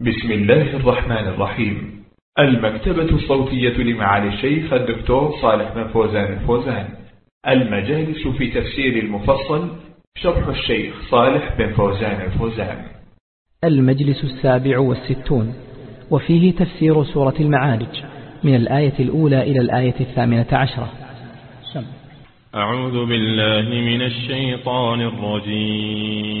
بسم الله الرحمن الرحيم. المكتبة الصوتية لمعالي الشيخ الدكتور صالح بن فوزان الفوزان. المجالس في تفسير المفصل شرح الشيخ صالح بن فوزان الفوزان. المجلس السابع والستون وفيه تفسير سورة المعارج من الآية الأولى إلى الآية الثامنة عشرة. سم. أعوذ بالله من الشيطان الرجيم.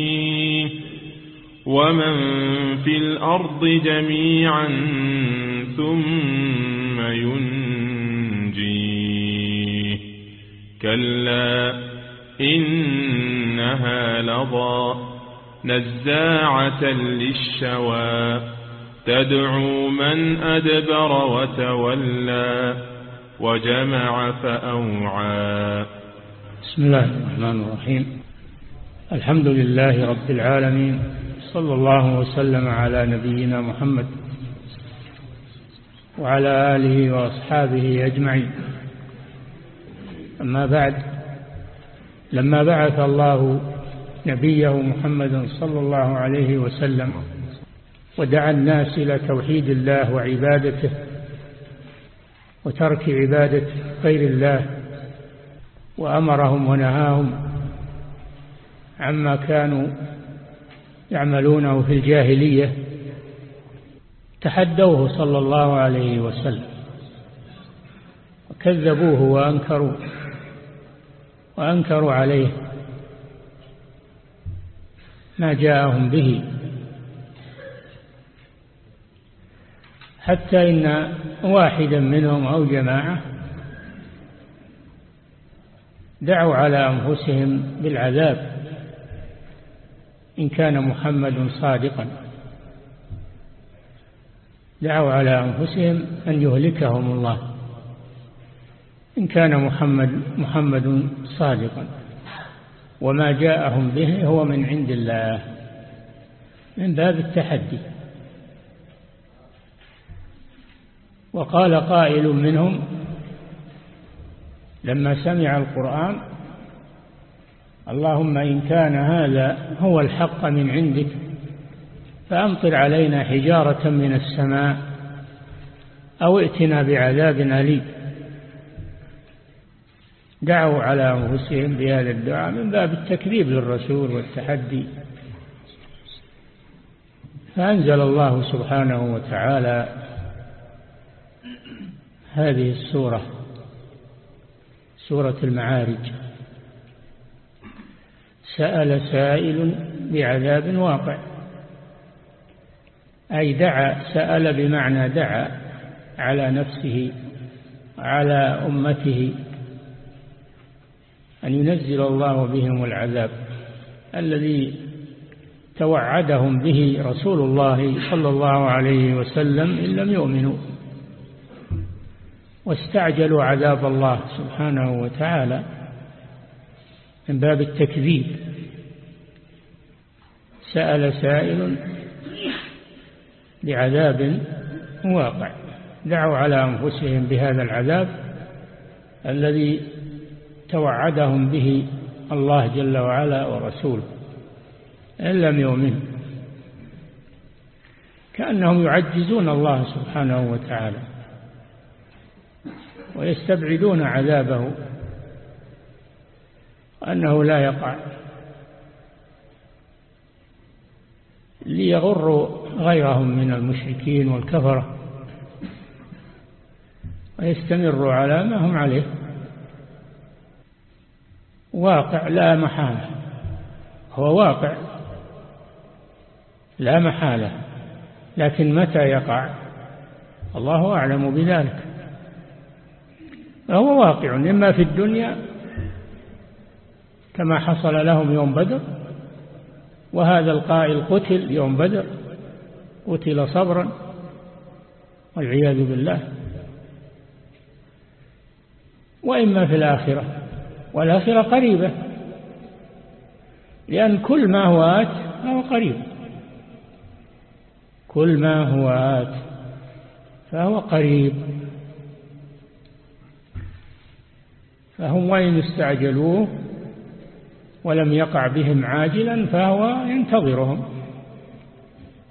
ومن في الأرض جميعا ثم ينجيه كلا إنها لضى نزاعة للشوى تدعو من أدبر وتولى وجمع فأوعى بسم الله الرحمن الرحيم. الحمد لله رب العالمين. صلى الله وسلم على نبينا محمد وعلى آله وأصحابه أجمعين. أما بعد لما بعث الله نبيه محمد صلى الله عليه وسلم ودعا الناس إلى توحيد الله وعبادته وترك عبادة غير الله وأمرهم ونهاهم عما كانوا يعملونه في الجاهلية تحدوه صلى الله عليه وسلم وكذبوه وأنكروا وأنكروا عليه ما جاءهم به. حتى إن واحدا منهم أو جماعة دعوا على أنفسهم بالعذاب. إن كان محمد صادقا. دعوا على أنفسهم أن يهلكهم الله. إن كان محمد محمد صادقا. وما جاءهم به هو من عند الله. من باب التحدي. وقال قائل منهم لما سمع القرآن اللهم إن كان هذا هو الحق من عندك فأمطر علينا حجارة من السماء أو ائتنا بعذاب أليم. دعوا على أنفسهم بهذا الدعاء من باب التكذيب للرسول والتحدي. فأنزل الله سبحانه وتعالى هذه السورة سورة المعارج. سأل سائل بعذاب واقع. أي دعا سأل بمعنى دعا على نفسه على أمته أن ينزل الله بهم العذاب الذي توعدهم به رسول الله صلى الله عليه وسلم إن لم يؤمنوا. واستعجلوا عذاب الله سبحانه وتعالى. من باب التكذيب. سأل سائل بعذاب واقع. دعوا على أنفسهم بهذا العذاب الذي توعدهم به الله جل وعلا ورسوله إن لم يؤمنوا. كأنهم يعجزون الله سبحانه وتعالى ويستبعدون عذابه. أنه لا يقع. ليغروا غيرهم من المشركين والكفرة. ويستمروا على ما هم عليه. واقع لا محالة. هو واقع. لا محالة. لكن متى يقع؟ الله أعلم بذلك. فهو واقع. إما في الدنيا كما حصل لهم يوم بدر وهذا القائل قتل يوم بدر قتل صبرا والعياذ بالله. وإما في الآخرة والآخرة قريبة لأن كل ما هو آت فهو قريب. كل ما هو آت فهو قريب. فهم وإن استعجلوه ولم يقع بهم عاجلا فهو ينتظرهم.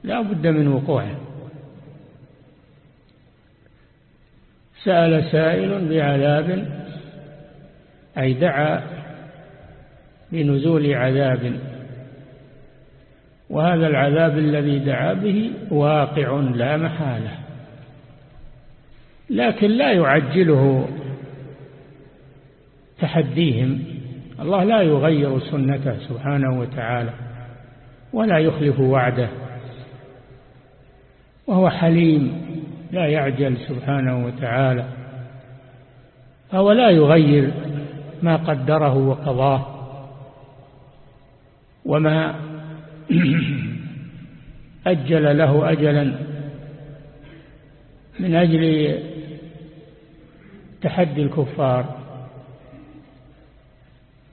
لا بد من وقوعه. سأل سائل بعذاب أي دعا بنزول عذاب. وهذا العذاب الذي دعا به واقع لا محالة لكن لا يعجله تحديهم. الله لا يغير سنته سبحانه وتعالى ولا يخلف وعده وهو حليم لا يعجل سبحانه وتعالى فهو لا يغير ما قدره وقضاه وما أجل له أجلا من أجل تحدي الكفار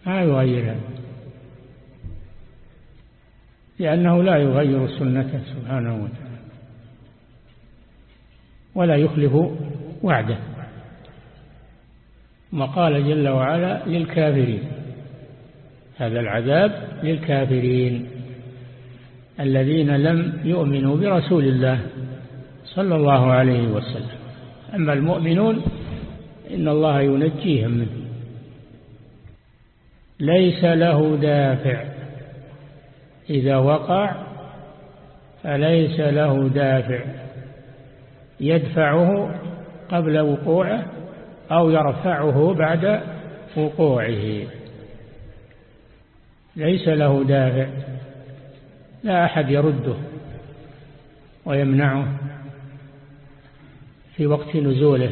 ما يغير. هذا لأنه لا يغير سنته سبحانه وتعالى. ولا يخلف وعده. ما قال جل وعلا للكافرين. هذا العذاب للكافرين. الذين لم يؤمنوا برسول الله صلى الله عليه وسلم. أما المؤمنون إن الله ينجيهم منه. ليس له دافع. إذا وقع فليس له دافع. يدفعه قبل وقوعه أو يرفعه بعد وقوعه. ليس له دافع. لا أحد يرده ويمنعه في وقت نزوله.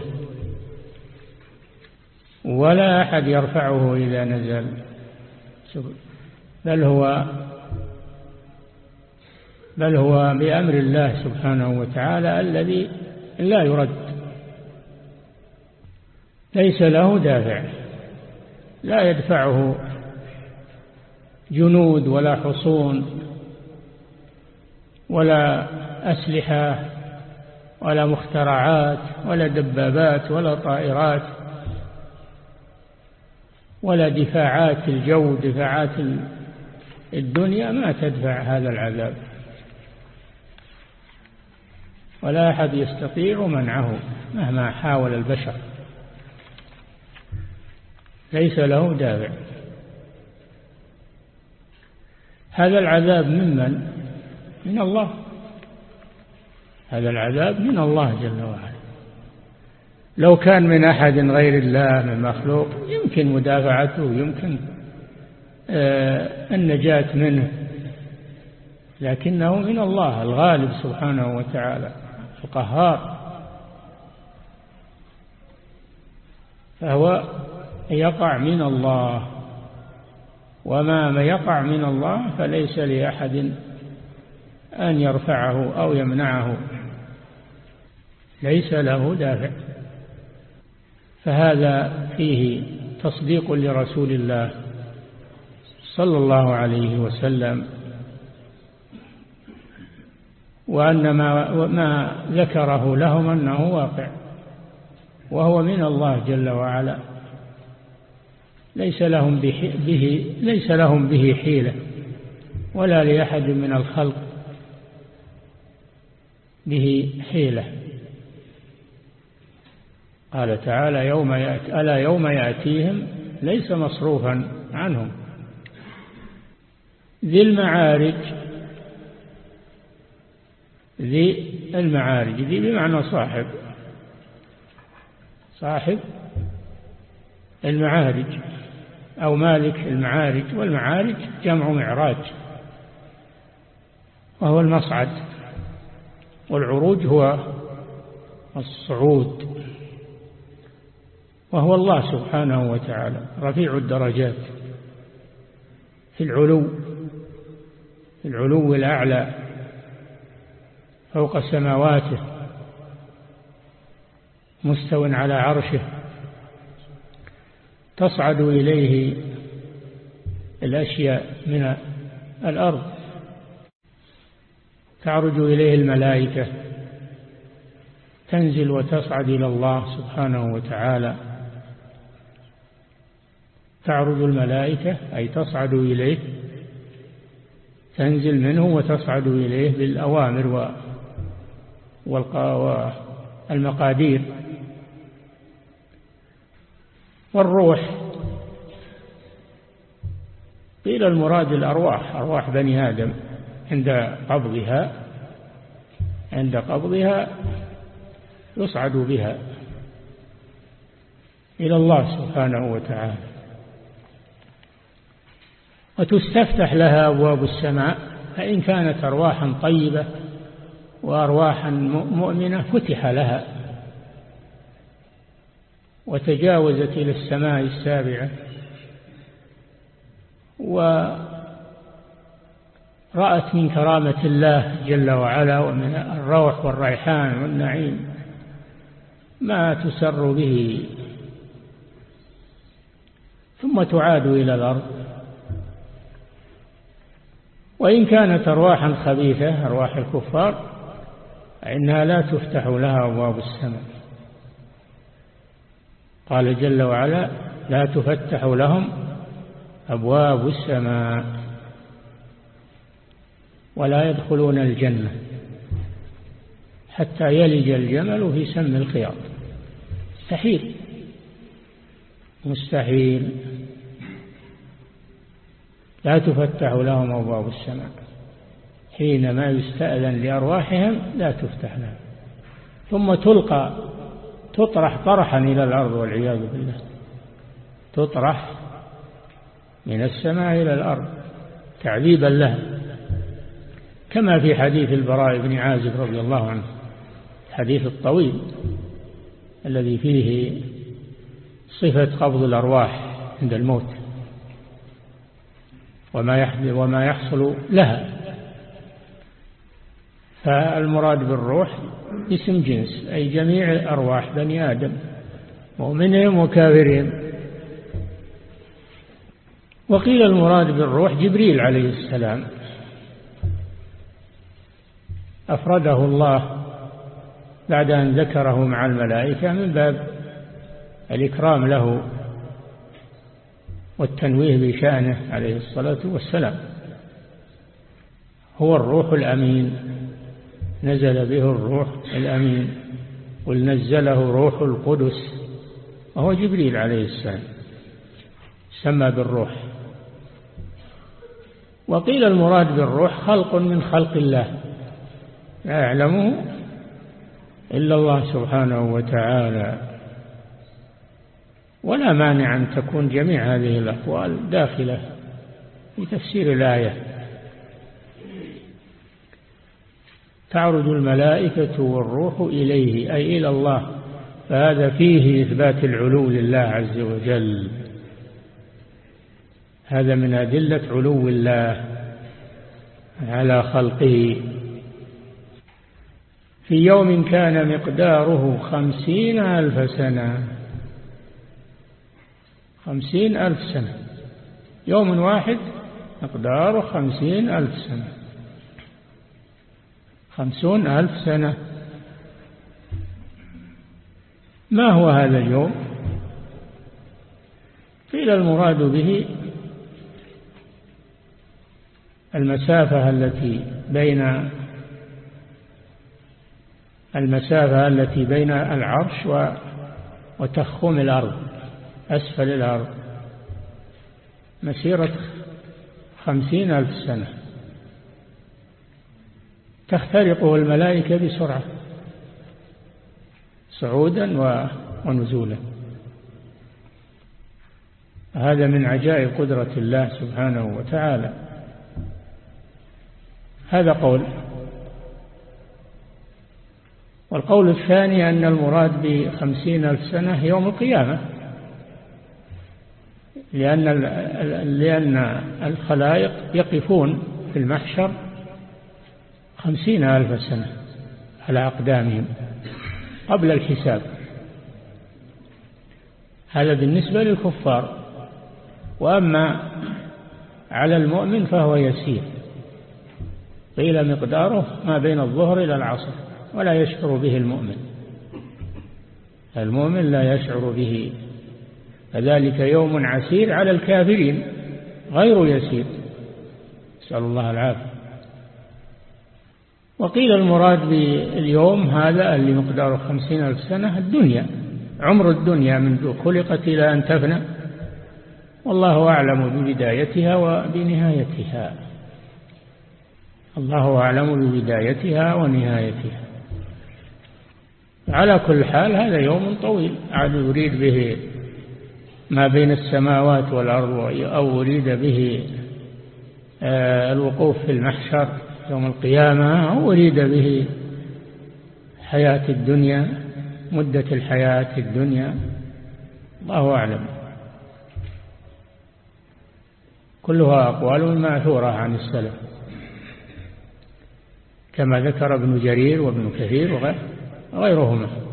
ولا أحد يرفعه إذا نزل. بل هو بل هو بأمر الله سبحانه وتعالى الذي لا يرد. ليس له دافع. لا يدفعه جنود ولا حصون ولا أسلحة ولا مخترعات ولا دبابات ولا طائرات. ولا دفاعات الجو دفاعات الدنيا ما تدفع هذا العذاب. ولا أحد يستطيع منعه مهما حاول البشر. ليس له دافع. هذا العذاب ممن من الله. هذا العذاب من الله جل وعلا. لو كان من أحد غير الله من مخلوق يمكن مدافعته يمكن آه، النجاة منه لكنه من الله الغالب سبحانه وتعالى القهار. فهو يقع من الله. وما يقع من الله فليس لأحد أن يرفعه أو يمنعه ليس له دافع. فهذا فيه تصديق لرسول الله صلى الله عليه وسلم وأن ما, ما ذكره لهم أنه واقع وهو من الله جل وعلا. ليس لهم به, ليس لهم به حيلة ولا لأحد من الخلق به حيلة. قال تعالى يوم يأتي ألا يوم يأتيهم؟ ليس مصروفا عنهم. ذي المعارج ذي المعارج ذي بمعنى صاحب. صاحب المعارج أو مالك المعارج والمعارج جمع معراج. وهو المصعد والعروج هو الصعود. وهو الله سبحانه وتعالى رفيع الدرجات. في العلو في العلو الأعلى فوق سماواته مستو على عرشه. تصعد إليه الأشياء من الأرض. تعرج إليه الملائكة. تنزل وتصعد إلى الله سبحانه وتعالى. تعرج الملائكة أي تصعد إليه تنزل منه وتصعد إليه بالأوامر والمقادير. والروح. قيل المراد الأرواح أرواح بني آدم. عند قبضها عند قبضها يصعد بها إلى الله سبحانه وتعالى. وتستفتح لها أبواب السماء فإن كانت أرواحا طيبة وأرواحا مؤمنة فتح لها. وتجاوزت إلى السماء السابعة. ورأت من كرامة الله جل وعلا ومن الروح والريحان والنعيم ما تسر به. ثم تعاد إلى الأرض. وإن كانت أرواحا خبيثة أرواح الكفار فإنها لا تفتح لها أبواب السماء. قال جل وعلا لا تفتح لهم أبواب السماء ولا يدخلون الجنة حتى يلج الجمل في سم الخياط. مستحيل. مستحيل. لا تفتح لهم أبواب السماء. حينما يستأذن لأرواحهم لا تفتح لهم. ثم تلقى تطرح طرحا إلى الأرض والعياذ بالله. تطرح من السماء إلى الأرض تعذيبا لها كما في حديث البراء بن عازب رضي الله عنه الحديث الطويل الذي فيه صفة قبض الأرواح عند الموت. وما وما يحصل لها. فالمراد بالروح اسم جنس أي جميع أرواح بني آدم مؤمنهم وكافرهم وقيل المراد بالروح جبريل عليه السلام. أفرده الله بعد أن ذكره مع الملائكة من باب الإكرام له. والتنويه بشأنه عليه الصلاة والسلام. هو الروح الأمين. نزل به الروح الأمين. قل نزله روح القدس. وهو جبريل عليه السلام. سمى بالروح. وقيل المراد بالروح خلق من خلق الله. لا يعلمه إلا الله سبحانه وتعالى. ولا مانع أن تكون جميع هذه الأقوال داخلة في تفسير الآية. تعرج الملائكة والروح إليه أي إلى الله فهذا فيه إثبات العلو لله عز وجل. هذا من أدلة علو الله على خلقه. في يوم كان مقداره خمسين ألف سنة خمسين ألف سنة. يوم واحد مقداره خمسين ألف سنة. خمسون ألف سنة. ما هو هذا اليوم؟ قيل المراد به المسافة التي بين المسافة التي بين العرش وتخوم الأرض. أسفل الأرض. مسيرة خمسين ألف سنة. تخترقه الملائكة بسرعة. صعودا ونزولا. هذا من عجائب قدرة الله سبحانه وتعالى. هذا قول. والقول الثاني أن المراد بخمسين ألف سنة يوم القيامة. لأن لأن الخلائق يقفون في المحشر خمسين ألف سنة على أقدامهم قبل الحساب. هذا بالنسبة للكفار. وأما على المؤمن فهو يسير. قيل مقداره ما بين الظهر إلى العصر ولا يشعر به المؤمن. المؤمن لا يشعر به فذلك يوم عسير على الكافرين غير يسير. نسأل الله العافية. وقيل المراد باليوم هذا اللي مقداره خمسين ألف سنة الدنيا. عمر الدنيا منذ خلقت إلى أن تفنى. والله أعلم ببدايتها وبنهايتها. الله أعلم ببدايتها ونهايتها. على كل حال هذا يوم طويل. عاد يريد به ما بين السماوات والأرض أو أريد به آه، الوقوف في المحشر يوم القيامة أو أريد به حياة الدنيا مدة الحياة الدنيا. الله أعلم. كلها أقوال ماثورة عن السلف. كما ذكر ابن جرير وابن كثير وغيرهما.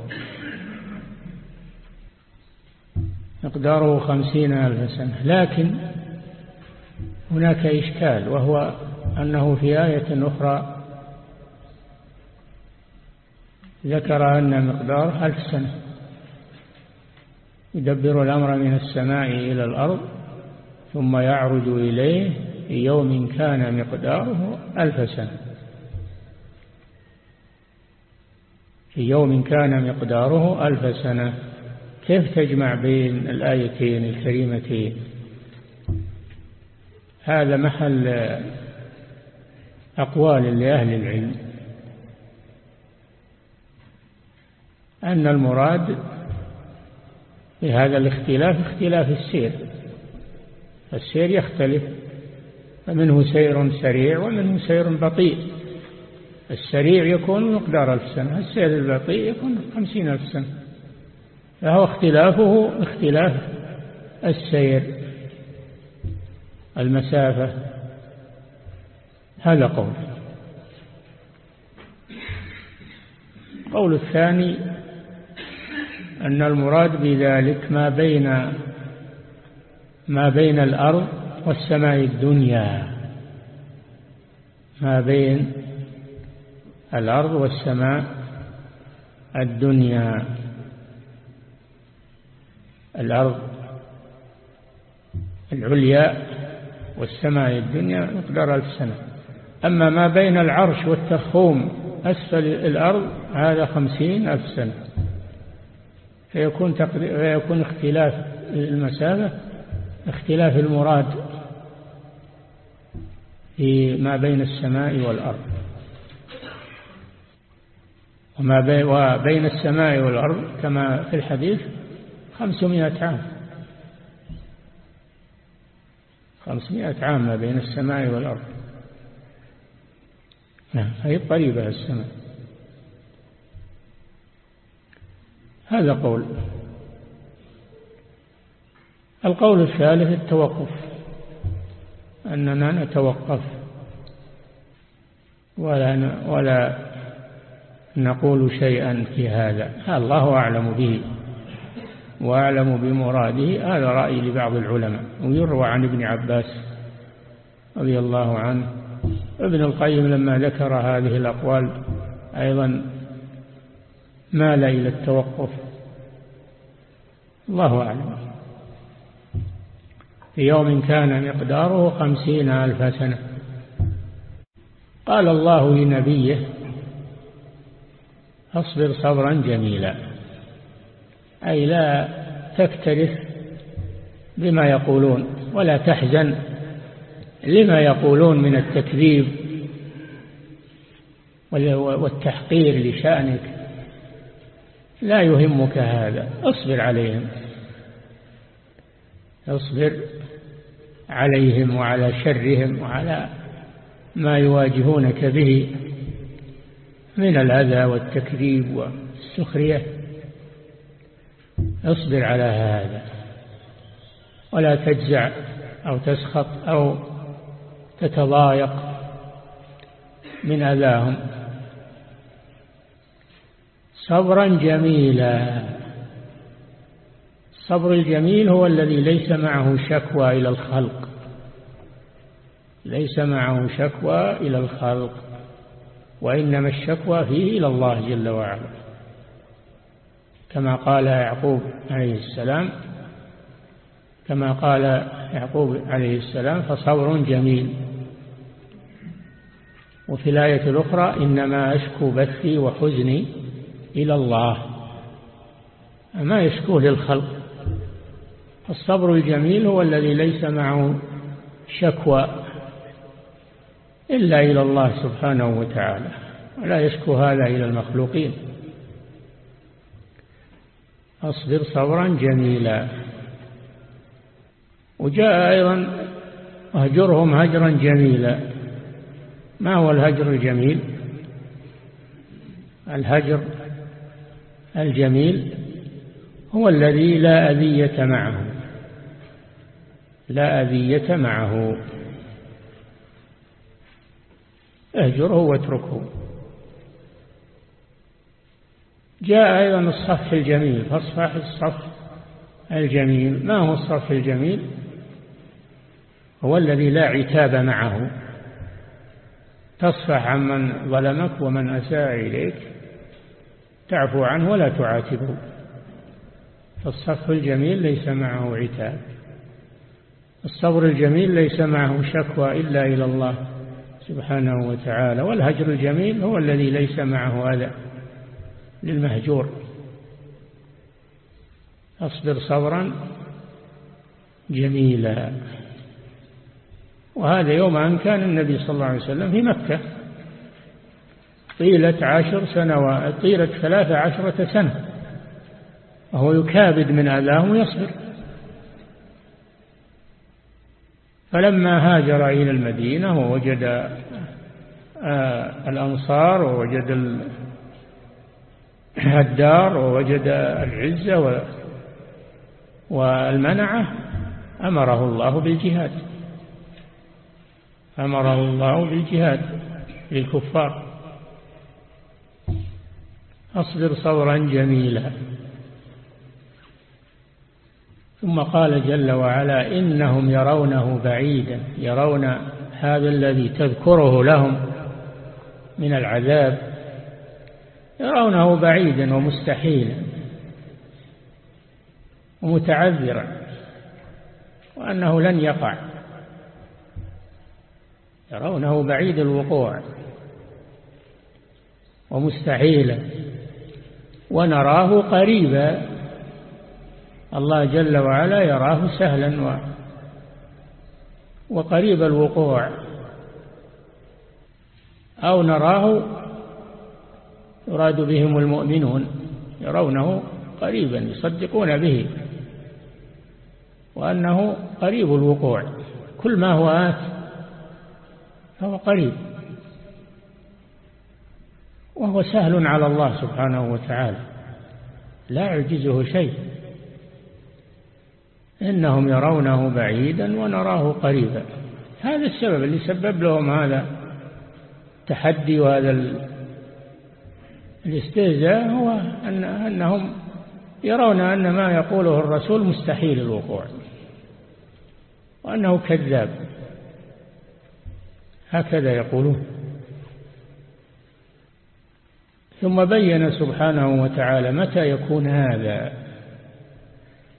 مقداره خمسين ألف سنة. لكن هناك إشكال وهو أنه في آية أخرى ذكر أن مقدار ألف سنة. يدبر الأمر من السماء إلى الأرض ثم يعرج إليه في يوم كان مقداره ألف سنة. في يوم كان مقداره ألف سنة. كيف تجمع بين الآيتين الكريمتين؟ هذا محل أقوال لأهل العلم. أن المراد في هذا الاختلاف اختلاف السير. السير يختلف فمنه سير سريع ومنه سير بطيء. السريع يكون مقدار ألف سنة السير البطيء يكون خمسين ألف سنة. فهو اختلافه اختلاف السير المسافة. هذا قول. قول الثاني أن المراد بذلك ما بين ما بين الأرض والسماء الدنيا. ما بين الأرض والسماء الدنيا. الأرض العليا والسماء الدنيا مقدار ألف سنة. أما ما بين العرش والتخوم أسفل الأرض هذا خمسين ألف سنة. فيكون, فيكون اختلاف المسافة اختلاف المراد في ما بين السماء والأرض. وما بين السماء والأرض كما في الحديث خمسمائة عام. خمسمائة عام ما بين السماء والأرض. نعم هي قريبة السماء. هذا قول. القول الثالث التوقف أننا نتوقف ولا ولا نقول شيئا في هذا. الله أعلم به. وأعلم بمراده هذا رأي لبعض العلماء ويروى عن ابن عباس رضي الله عنه. ابن القيم لما ذكر هذه الأقوال أيضا مال إلى التوقف. الله أعلم. في يوم كان مقداره خمسين ألف سنة. قال الله لنبيه أصبر صبرا جميلا. أي لا تكترث بما يقولون ولا تحزن لما يقولون من التكذيب والتحقير لشأنك. لا يهمك هذا. اصبر عليهم. اصبر عليهم وعلى شرهم وعلى ما يواجهونك به من الأذى والتكذيب والسخرية. اصبر على هذا ولا تجزع أو تسخط أو تتضايق من أذاهم. صبرا جميلا. الصبر الجميل هو الذي ليس معه شكوى إلى الخلق. ليس معه شكوى إلى الخلق. وإنما الشكوى فيه إلى الله جل وعلا. كما قال يعقوب عليه السلام كما قال يعقوب عليه السلام فصبر جميل. وفي الآية الأخرى إنما أشكو بثي وحزني إلى الله. ما يشكوه للخلق. الصبر الجميل هو الذي ليس معه شكوى إلا إلى الله سبحانه وتعالى ولا يشكو هذا إلى المخلوقين. أصبر صبرا جميلا. وجاء أيضا أهجرهم هجرا جميلا. ما هو الهجر الجميل؟ الهجر الجميل هو الذي لا أذية معه. لا أذية معه. اهجره واتركه. جاء أيضا الصف الجميل فاصفح الصف الجميل. ما هو الصف الجميل؟ هو الذي لا عتاب معه. تصفح عمن ظلمك ومن أساء إليك تعفو عنه ولا تعاتبه. فالصف الجميل ليس معه عتاب. الصبر الجميل ليس معه شكوى إلا إلى الله سبحانه وتعالى. والهجر الجميل هو الذي ليس معه أذى. للمهجور. أصبر صبرا جميلا. وهذا يوم أن كان النبي صلى الله عليه وسلم في مكة. طيلة عشر سنوات طيلة ثلاثة عشرة سنة. وهو يكابد من أذاهم ويصبر. فلما هاجر إلى المدينة ووجد آه، الأنصار ووجد الدار ووجد العزة والمنعة أمره الله بالجهاد. أمره الله بالجهاد للكفار. أصبر صبرا جميلا. ثم قال جل وعلا إنهم يرونه بعيدا يرون هذا الذي تذكره لهم من العذاب. يرونه بعيدا ومستحيلا ومتعذرا وأنه لن يقع. يرونه بعيد الوقوع ومستحيلا ونراه قريبا. الله جل وعلا يراه سهلا و وقريب الوقوع. أو نراه يراد بهم المؤمنون يرونه قريبا يصدقون به وأنه قريب الوقوع. كل ما هو آت فهو قريب. وهو سهل على الله سبحانه وتعالى. لا يعجزه شيء. إنهم يرونه بعيدا ونراه قريبا. هذا السبب اللي سبب لهم هذا التحدي وهذا الاستهزاء هو أن أنهم يرون أن ما يقوله الرسول مستحيل الوقوع وأنه كذاب. هكذا يقولون. ثم بين سبحانه وتعالى متى يكون هذا؟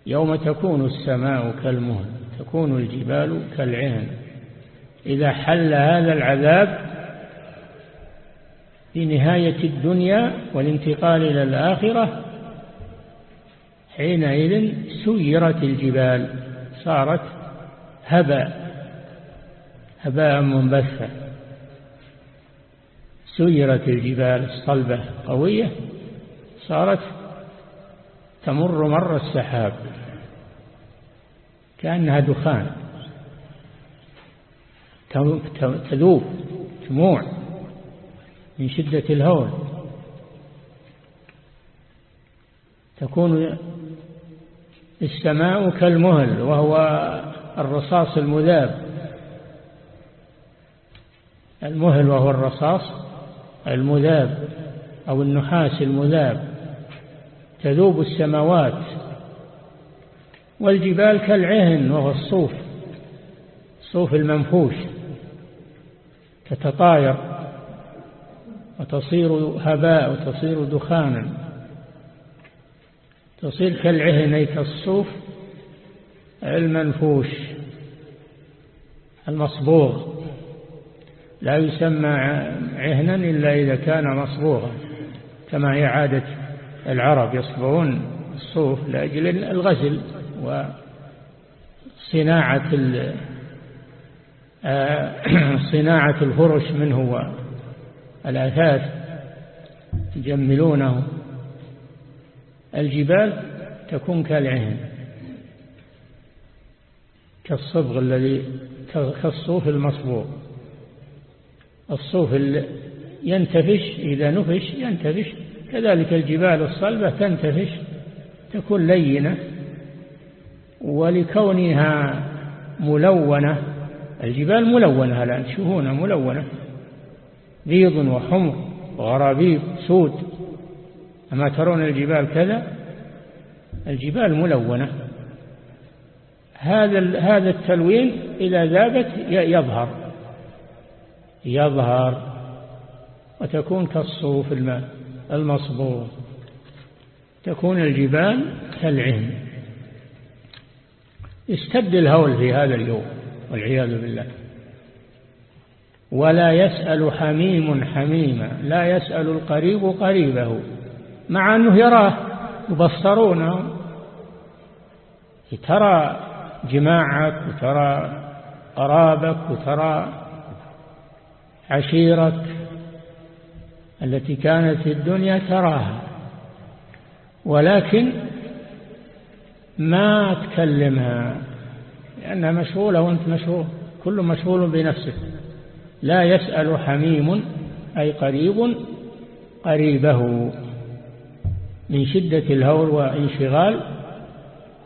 يوم تكون السماء كالمهل تكون الجبال كالعهن. إذا حل هذا العذاب في نهاية الدنيا والانتقال إلى الآخرة حينئذ سيرت الجبال صارت هباء هباء منبثا. سيرت الجبال الصلبة قوية صارت تمر مر السحاب كأنها دخان تذوب تموع. من شدة الهول تكون السماء كالمهل وهو الرصاص المذاب. المهل وهو الرصاص المذاب أو النحاس المذاب. تذوب السماوات والجبال كالعهن وهو الصوف الصوف المنفوش. تتطاير. وتصير هباء وتصير دخانا. تصير كالعهن أي كالصوف المنفوش المصبوغ. لا يسمى عهنا إلا إذا كان مصبوغا كما هي عادة العرب يصبغون الصوف لأجل الغسل وصناعة آه، صناعة الفرش منه والأثاث يجملونه. الجبال تكون كالعهن كالصبغ الذي كالصوف المصبوغ. الصوف ينتفش إذا نفش ينتفش. كذلك الجبال الصلبة تنتفش تكون لينة. ولكونها ملونة الجبال ملونة الآن تشوفونها ملونة. بيض وحمر وغرابيب سود. أما ترون الجبال كذا؟ الجبال ملونة. هذا هذا التلوين إذا ذابت يظهر. يظهر وتكون كالصوف الماء المصبوغ. تكون الجبال كالعهن. اشتد الهول في هذا اليوم والعياذ بالله. ولا يسأل حميم حميما لا يسأل القريب قريبه مع أنه يراه يبصرونه ترى جماعك وترى قرابك وترى عشيرك التي كانت في الدنيا تراها. ولكن ما تكلمها لأنها مشغولة وأنت مشغول كل مشغول بنفسه لا يسأل حميم أي قريب قريبه. من شدة الهول وانشغال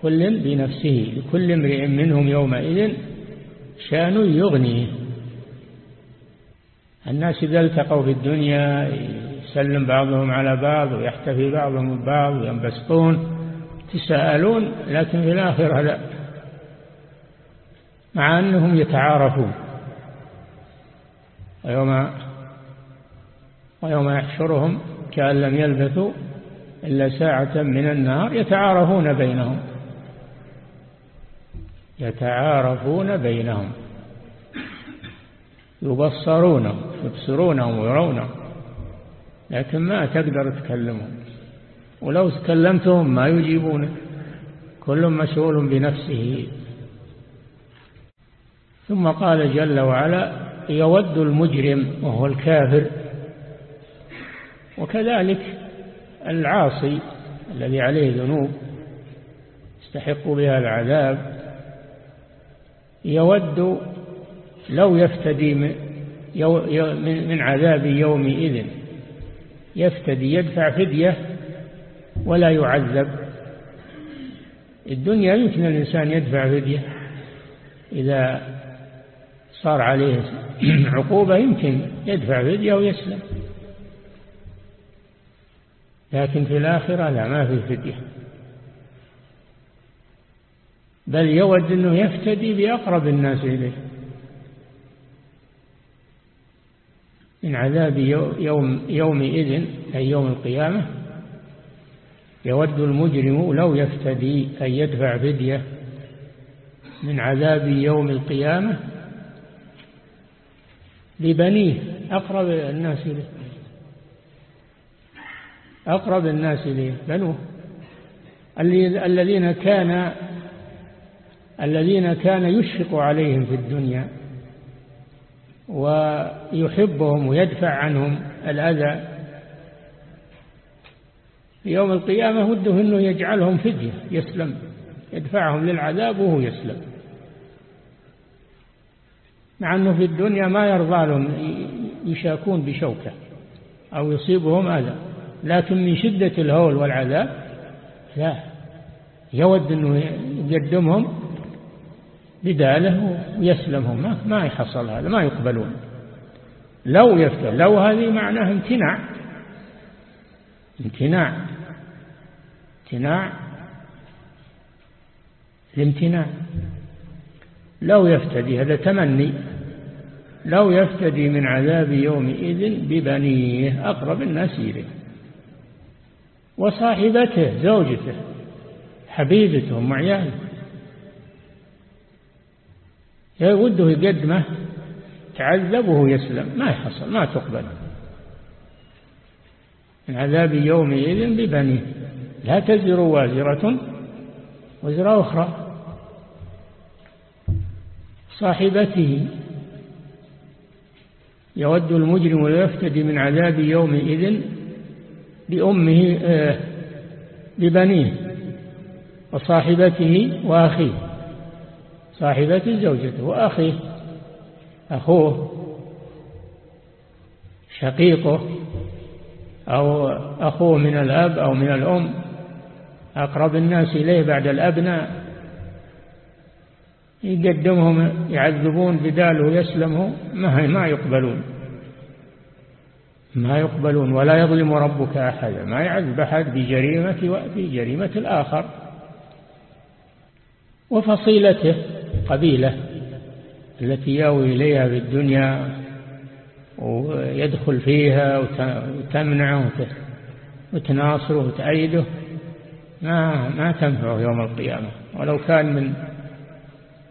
كل بنفسه لكل امرئ منهم يومئذ شأن يغنيه الناس إذا التقوا في الدنيا يسلم بعضهم على بعض ويحتفي بعضهم ببعض وينبسطون تساءلون لكن في الآخرة لا مع أنهم يتعارفون. ويوم ويوم يحشرهم كأن لم يلبثوا إلا ساعة من النار يتعارفون بينهم. يتعارفون بينهم. يبصرونهم يبصرونهم ويرونهم. لكن ما تقدر تكلمهم. ولو تكلمتهم ما يجيبونك كل مشغول بنفسه. ثم قال جل وعلا يود المجرم وهو الكافر. وكذلك العاصي الذي عليه ذنوب يستحق بها العذاب يود لو يفتدي من عذاب يومئذ يفتدي يدفع فدية ولا يعذب. الدنيا يمكن الإنسان يدفع فدية إذا صار عليه عقوبة يمكن يدفع فدية ويسلم. لكن في الآخرة لا ما في فدية. بل يود أنه يفتدي بأقرب الناس إليه. من عذاب يوم يومئذ أي يوم القيامة يود المجرم لو يفتدي أن يدفع فدية من عذاب يوم القيامة لبنيه أقرب الناس إليه. أقرب الناس إليه بنوه. الذين كان الذين كان يشفق عليهم في الدنيا ويحبهم ويدفع عنهم الأذى في يوم القيامة وده أنه يجعلهم فدية يسلم. يدفعهم للعذاب وهو يسلم. مع أنه في الدنيا ما يرضى لهم يشاكون بشوكة أو يصيبهم أذى. لكن من شدة الهول والعذاب لا. يود أنه يقدمهم بداله ويسلمهم. ما, يحصل هذا ما يقبلون. لو يفتح لو هذه معناه امتناع. امتناع. امتناع. الامتناع. لو يفتدي هذا تمني لو يفتدي من عذاب يومئذ ببنيه أقرب الناس إليه وصاحبته زوجته حبيبته أم عياله يوده يقدمه تعذب وهو يسلم ما يحصل ما تقبل. من عذاب يومئذ ببنيه. لا تزر وازرة وزر أخرى. صاحبته. يود المجرم ويفتدي من عذاب يومئذ بأمه آه، ببنيه وصاحبته وأخيه. صاحبته زوجته وأخيه. أخوه شقيقه أو أخوه من الأب أو من الأم. أقرب الناس إليه بعد الأبناء. يقدمهم يعذبون بداله ويسلمه ما ما يقبلون. ما يقبلون. ولا يظلم ربك أحدا. ما يعذب أحد بجريمة بجريمة الآخر. وفصيلته قبيلة التي ياوي إليها في الدنيا ويدخل فيها وتمنعه وتناصره وتأيده ما ما تنفعه يوم القيامة. ولو كان من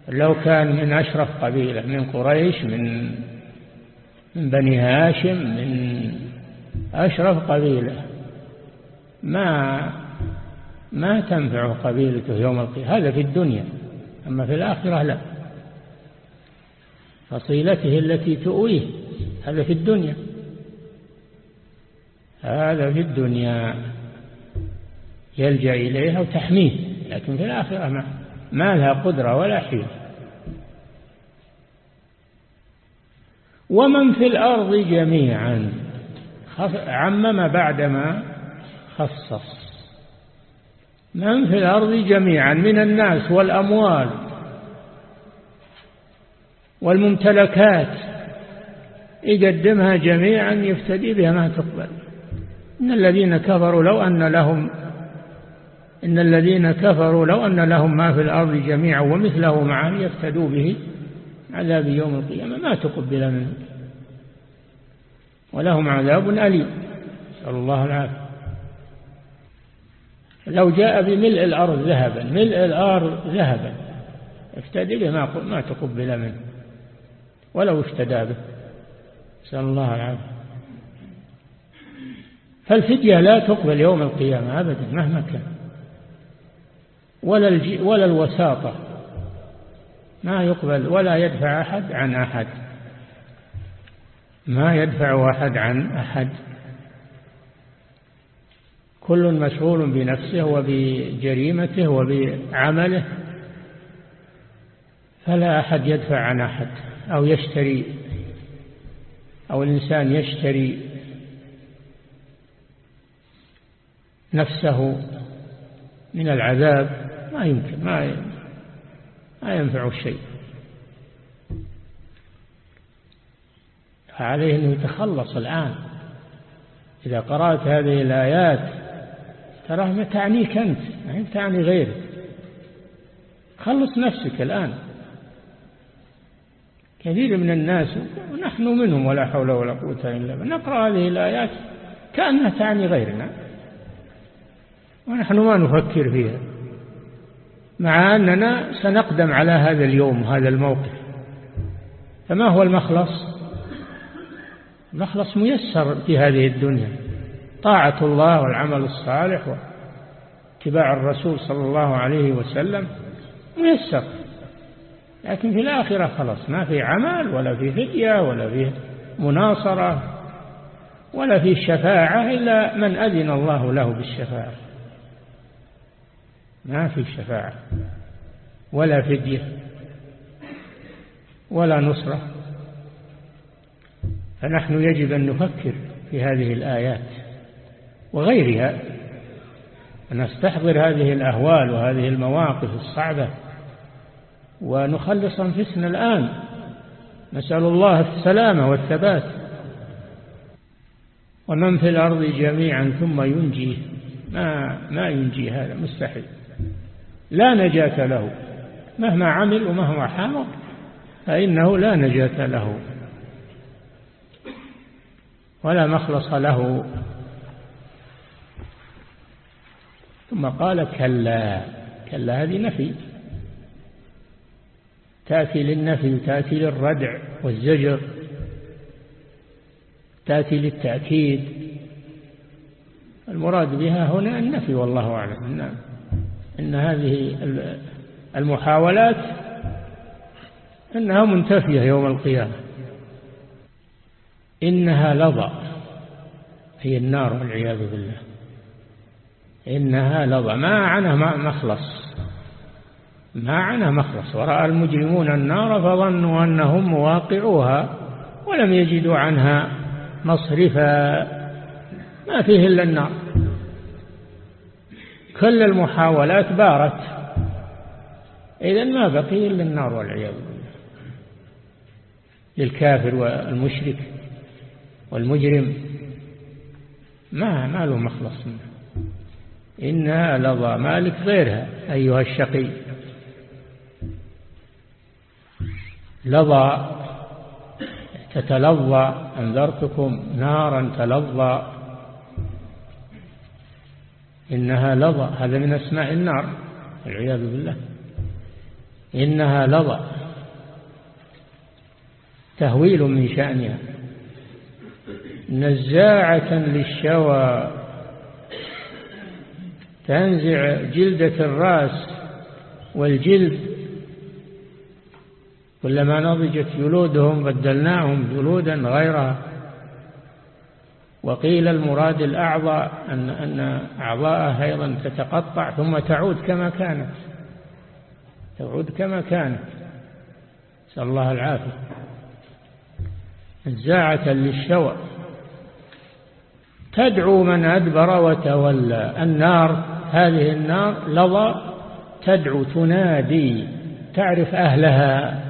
لو كان من أشرف قبيلة من قريش من من بني هاشم من أشرف قبيلة. ما ما تنفعه قبيلته يوم القيامة. هذا في الدنيا أما في الآخرة لا. فصيلته التي تؤويه هذا في الدنيا. هذا في الدنيا. يلجأ إليها وتحميه لكن في الآخرة ما, ما لها قدرة ولا حيل. ومن في الأرض جميعا عمم بعدما خصص. من في الأرض جميعا من الناس والأموال والممتلكات يقدمها جميعا يفتدي بها ما تقبل. إن الذين كفروا لو أن لهم إن الذين كفروا لو أن لهم ما في الأرض جميعا ومثله معا يفتدوا به عذاب يوم القيامة ما تقبل منه. ولهم عذاب أليم. نسأل الله العافية. لو جاء بملء الأرض ذهبا ملء الأرض ذهبا افتدي به ما ما تقبل منه. ولو افتدى به. نسأل الله العافية. فالفدية لا تقبل يوم القيامة أبدا مهما كان. ولا, الجي ولا الوساطة. ما يقبل ولا يدفع أحد عن أحد. ما يدفع أحد عن أحد. كل مشغول بنفسه وبجريمته وبعمله. فلا أحد يدفع عن أحد أو يشتري. أو الإنسان يشتري نفسه من العذاب. ما يمكن ما ما ينفع الشيء. فعليه أنه يتخلص الآن. إذا قرأت هذه الآيات تراه ما تعنيك أنت ما تعني غيرك. خلص نفسك الآن. كثير من الناس ونحن منهم ولا حول ولا قوة إلا بالله. نقرأ هذه الآيات كأنها تعني غيرنا. ونحن ما نفكر فيها. مع أننا سنقدم على هذا اليوم هذا الموقف. فما هو المخلص؟ المخلص ميسر في هذه الدنيا. طاعة الله والعمل الصالح واتباع الرسول صلى الله عليه وسلم ميسر. لكن في الآخرة خلاص ما في عمل ولا في فدية ولا في مناصرة ولا في شفاعة إلا من أذن الله له بالشفاعة. ما في شفاعة ولا فدية ولا نصرة. فنحن يجب أن نفكر في هذه الآيات وغيرها نستحضر هذه الأهوال وهذه المواقف الصعبة ونخلص أنفسنا الآن. نسأل الله السلامة والثبات. ومن في الأرض جميعا ثم ينجيه. ما, ما ينجي هذا؟ مستحيل. لا نجاة له. مهما عمل ومهما حاول فإنه لا نجاة له. ولا مخلص له. ثم قال كلا. كلا هذه نفي. تأتي للنفي وتأتي للردع والزجر. تأتي للتأكيد. المراد بها هنا النفي والله أعلم. إن, إن هذه المحاولات إنها منتفية يوم القيامة. إنها لظى. هي النار والعياذ بالله. إنها لظى. ما عنها مخلص. ما عنها مخلص. ورأى المجرمون النار فظنوا أنهم مواقعوها ولم يجدوا عنها مصرفا. ما فيه إلا النار. كل المحاولات بارت. إذا ما بقي إلا النار والعياذ بالله. للكافر والمشرك والمجرم. ما ما له مخلص منه. إنها لظى مالك غيرها أيها الشقي. لظى تتلظى أنذرتكم نارا تلظى. إنها لظى. هذا من أسماء النار والعياذ بالله. إنها لظى. تهويل من شأنها. نزاعة للشوى. تنزع جلدة الرأس والجلد. كلما نضجت جلودهم بدلناهم جلودا غيرها. وقيل المراد الأعضاء أن, أن أعضاءها أيضا تتقطع ثم تعود كما كانت. تعود كما كانت. نسأل الله العافية. نزاعة للشوى. تدعو من أدبر وتولى. النار هذه النار لظى تدعو تنادي تعرف أهلها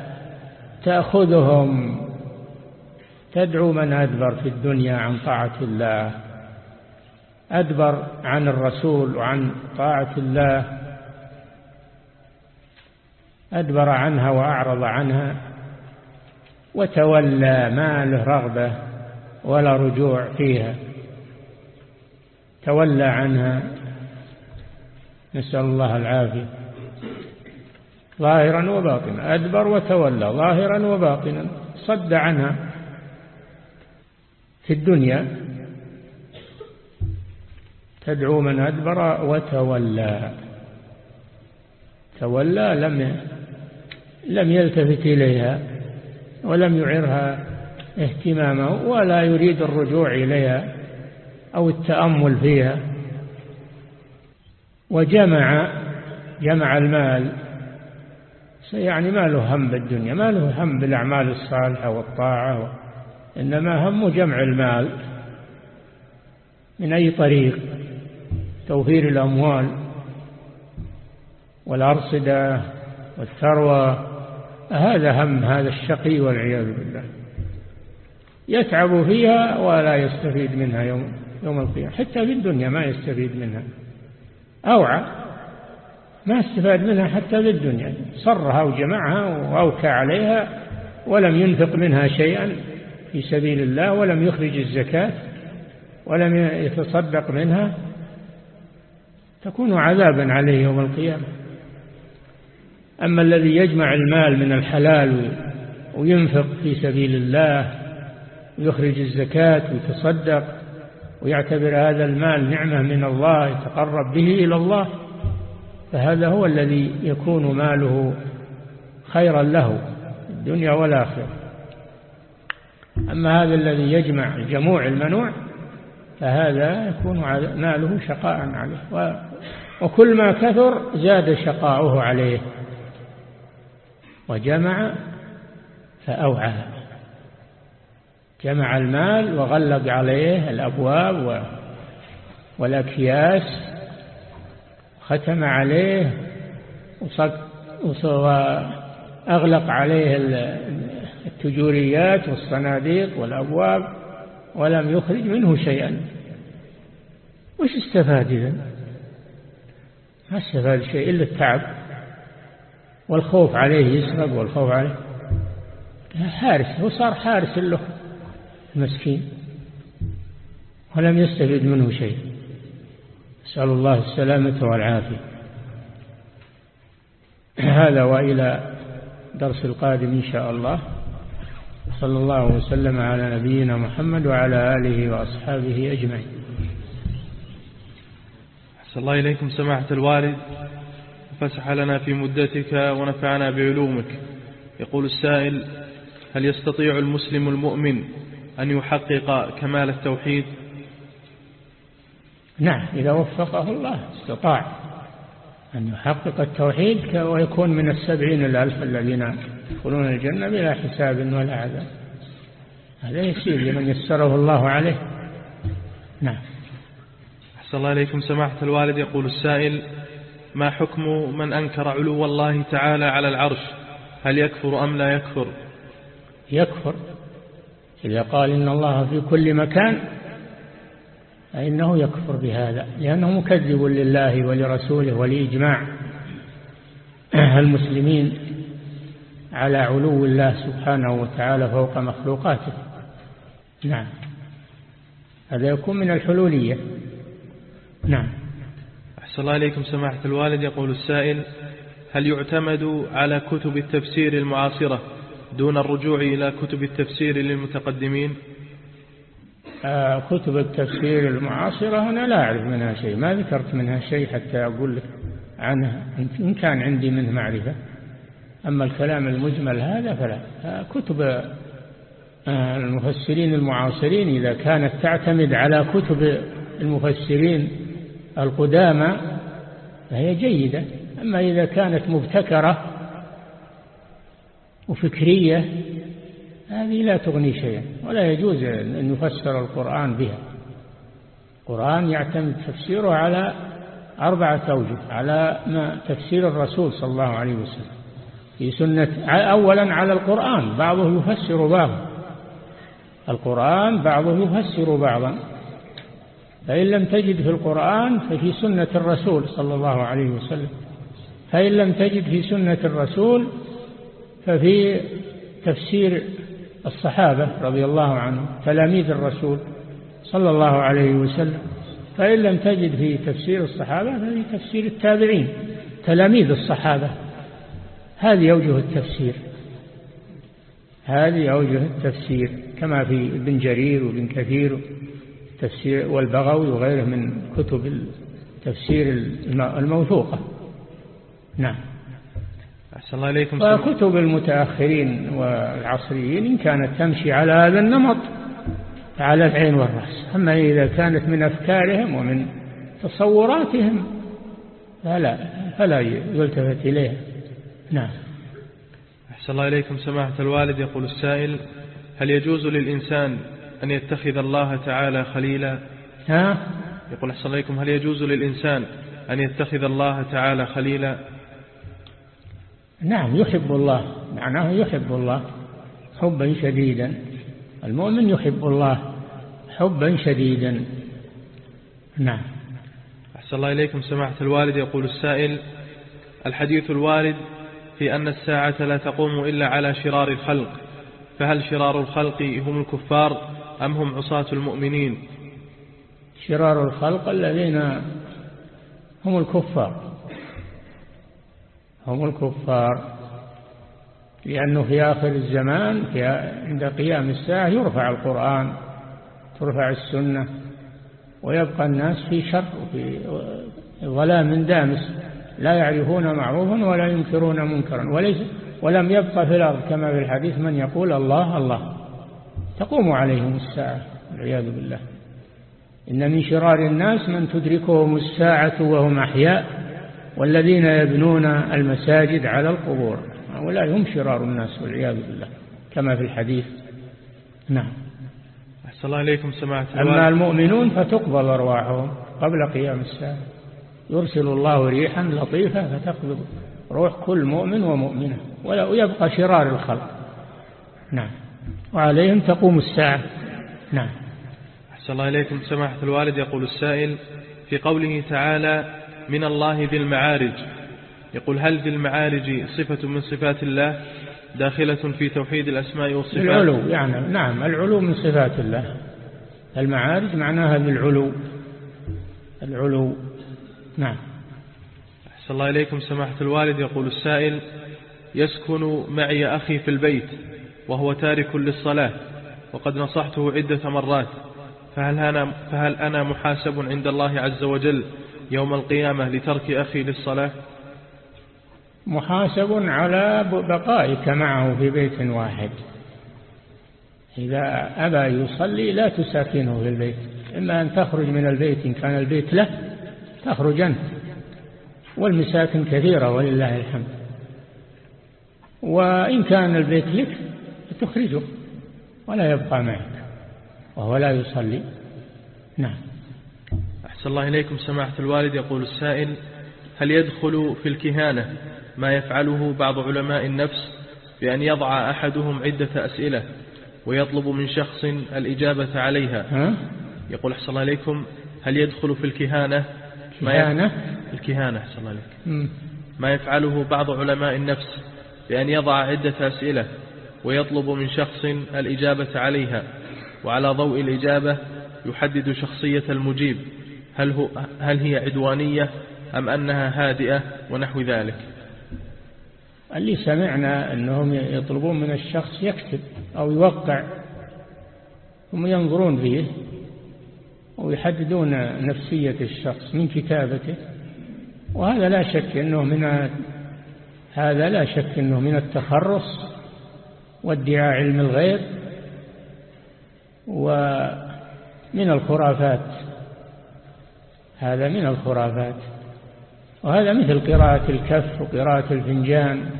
تأخذهم. تدعو من أدبر في الدنيا عن طاعة الله. أدبر عن الرسول وعن طاعة الله. أدبر عنها وأعرض عنها. وتولى ما له رغبة ولا رجوع فيها. تولى عنها. نسأل الله العافية. ظاهرا وباطنا. أدبر وتولى ظاهرا وباطنا. صد عنها. في الدنيا. تدعو من أدبر وتولى. تولى لم لم يلتفت إليها ولم يعرها اهتمامه ولا يريد الرجوع إليها أو التأمل فيها. وجمع جمع المال. يعني ما له هم بالدنيا ما له هم بالأعمال الصالحة والطاعة إنما هم جمع المال من أي طريق؟ توفير الأموال والأرصدة والثروة. هذا هم هذا الشقي والعياذ بالله. يتعب فيها ولا يستفيد منها يوم يوم القيامة. حتى في الدنيا ما يستفيد منها. أوعى ما استفاد منها حتى في الدنيا. صرها وجمعها وأوكى عليها ولم ينفق منها شيئا. في سبيل الله ولم يخرج الزكاة ولم يتصدق منها تكون عذابا عليه يوم القيامة. أما الذي يجمع المال من الحلال وينفق في سبيل الله ويخرج الزكاة ويتصدق ويعتبر هذا المال نعمة من الله يتقرب به إلى الله فهذا هو الذي يكون ماله خيرا له الدنيا والآخرة. أما هذا الذي يجمع الجموع المنوع فهذا يكون ماله شقاء عليه. وكل ما كثر زاد شقاؤه عليه. وجمع فأوعى. جمع المال وغلق عليه الأبواب والأكياس ختم عليه وأغلق عليه التجوريات والصناديق والأبواب ولم يخرج منه شيئا. وش استفاد إذا ما استفاد شيء إلا التعب والخوف عليه يسرق والخوف عليه. حارس هو صار حارس له مسكين ولم يستفد منه شيء. نسأل الله السلامة والعافية. هذا وإلى درس القادم إن شاء الله. صلى الله وسلم على نبينا محمد وعلى آله وأصحابه أجمعين. أحسن الله إليكم سماحة الوالد. فسح لنا في مدتك ونفعنا بعلومك. يقول السائل هل يستطيع المسلم المؤمن أن يحقق كمال التوحيد؟ نعم إذا وفقه الله استطاع أن يحقق التوحيد ويكون من السبعين الألف الذين يدخلون الجنة بلا حساب ولا عذاب. هذا يسير لمن يسره الله عليه. نعم. أحسن الله إليكم. سماحة الوالد يقول السائل ما حكم من أنكر علو الله تعالى على العرش؟ هل يكفر أم لا يكفر؟ يكفر. إذا قال إن الله في كل مكان فإنه يكفر بهذا لأنه مكذب لله ولرسوله ولإجماع. المسلمين على علو الله سبحانه وتعالى فوق مخلوقاته. نعم. هذا يكون من الحلولية. نعم. أحسن الله إليكم. سماحة الوالد يقول السائل هل يعتمد على كتب التفسير المعاصرة دون الرجوع إلى كتب التفسير للمتقدمين؟ آه كتب التفسير المعاصرة أنا لا أعرف منها شيء. ما ذكرت منها شيء حتى أقول لك عنها إن كان عندي منه معرفة. أما الكلام المجمل هذا فلا. كتب آه المفسرين المعاصرين إذا كانت تعتمد على كتب المفسرين القدامى فهي جيدة. أما إذا كانت مبتكرة وفكرية هذه لا تغني شيئا ولا يجوز أن يفسر القرآن بها. القرآن يعتمد تفسيره على أربعة أوجه على ما تفسير الرسول صلى الله عليه وسلم. في سنة أولا على القرآن بعضه يفسر بعضا. القرآن بعضه يفسر بعضا. فإن لم تجد في القرآن ففي سنة الرسول صلى الله عليه وسلم. فإن لم تجد في سنة الرسول ففي تفسير الصحابة رضي الله عنهم تلاميذ الرسول صلى الله عليه وسلم. فإن لم تجد في تفسير الصحابة ففي تفسير التابعين تلاميذ الصحابة. هذه أوجه التفسير. هذه أوجه التفسير كما في ابن جرير وابن كثير تفسير والبغوي وغيره من كتب التفسير الموثوقة. نعم. أحسن الله إليكم. وكتب المتأخرين والعصريين إن كانت تمشي على هذا النمط على العين والرأس. أما إذا كانت من أفكارهم ومن تصوراتهم فلا فلا يلتفت إليها. نعم. أحسن الله إليكم سماحة الوالد. يقول السائل هل يجوز للإنسان أن يتخذ الله تعالى خليلا؟ ها؟ يقول أحسن الله إليكم هل يجوز للإنسان أن يتخذ الله تعالى خليلا؟ نعم يحب الله. معناه يحب الله حبا شديدا. المؤمن يحب الله حبا شديدا. نعم. أحسن الله إليكم سماحة الوالد. يقول السائل الحديث الوارد في أن الساعة لا تقوم إلا على شرار الخلق فهل شرار الخلق هم الكفار أم هم عصاة المؤمنين؟ شرار الخلق الذين هم الكفار هم الكفار لأنه في آخر الزمان في عند قيام الساعة يرفع القرآن ترفع السنة ويبقى الناس في شر وفي ظلام دامس. لا يعرفون معروفا ولا ينكرون منكرا وليس ولم يبقى في الأرض كما في الحديث من يقول الله الله. تقوم عليهم الساعة والعياذ بالله. إن من شرار الناس من تدركهم الساعة وهم أحياء والذين يبنون المساجد على القبور. هؤلاء هم شرار الناس والعياذ بالله. كما في الحديث. نعم. أحسن الله إليكم سماعة أما المؤمنون فتقبل أرواحهم قبل قيام الساعة. يرسل الله ريحا لطيفة فتقبض روح كل مؤمن ومؤمنة ولا يبقى شرار الخلق. نعم. وعليهم تقوم الساعة. نعم. أحسن الله إليكم. سماحة الوالد يقول السائل في قوله تعالى من الله ذي المعارج. يقول هل ذي المعارج صفة من صفات الله؟ داخلة في توحيد الأسماء والصفات. العلو يعني نعم العلو من صفات الله. المعارج معناها بالعلو. العلو. نعم. أحسن الله إليكم سماحة الوالد. يقول السائل يسكن معي أخي في البيت وهو تارك للصلاة وقد نصحته عدة مرات. فهل أنا, فهل أنا محاسب عند الله عز وجل يوم القيامة لترك أخي للصلاة؟ محاسب على بقائك معه في بيت واحد. إذا أبى يصلي لا تساكنه في البيت إما أن تخرج من البيت إن كان البيت له تخرج أنت والمساكن كثيرة ولله الحمد. وإن كان البيت لك فتخرجه ولا يبقى معك وهو لا يصلي. نعم. أحسن الله إليكم. سماحة الوالد يقول السائل هل يدخل في الكهانة ما يفعله بعض علماء النفس بأن يضع أحدهم عدة أسئلة ويطلب من شخص الإجابة عليها؟ ها؟ يقول أحسن الله إليكم هل يدخل في الكهانة ما كهانة الكهانة. أحسن الله عليك. ما يفعله بعض علماء النفس بأن يضع عدة أسئلة ويطلب من شخص الإجابة عليها وعلى ضوء الإجابة يحدد شخصية المجيب هل, هو هل هي عدوانية أم أنها هادئة ونحو ذلك. اللي سمعنا أنهم يطلبون من الشخص يكتب أو يوقع ثم ينظرون فيه. ويحددون نفسية الشخص من كتابته وهذا لا شك أنه من هذا لا شك أنه من التخرص وادعاء علم الغيب ومن الخرافات. هذا من الخرافات وهذا مثل قراءة الكف وقراءة الفنجان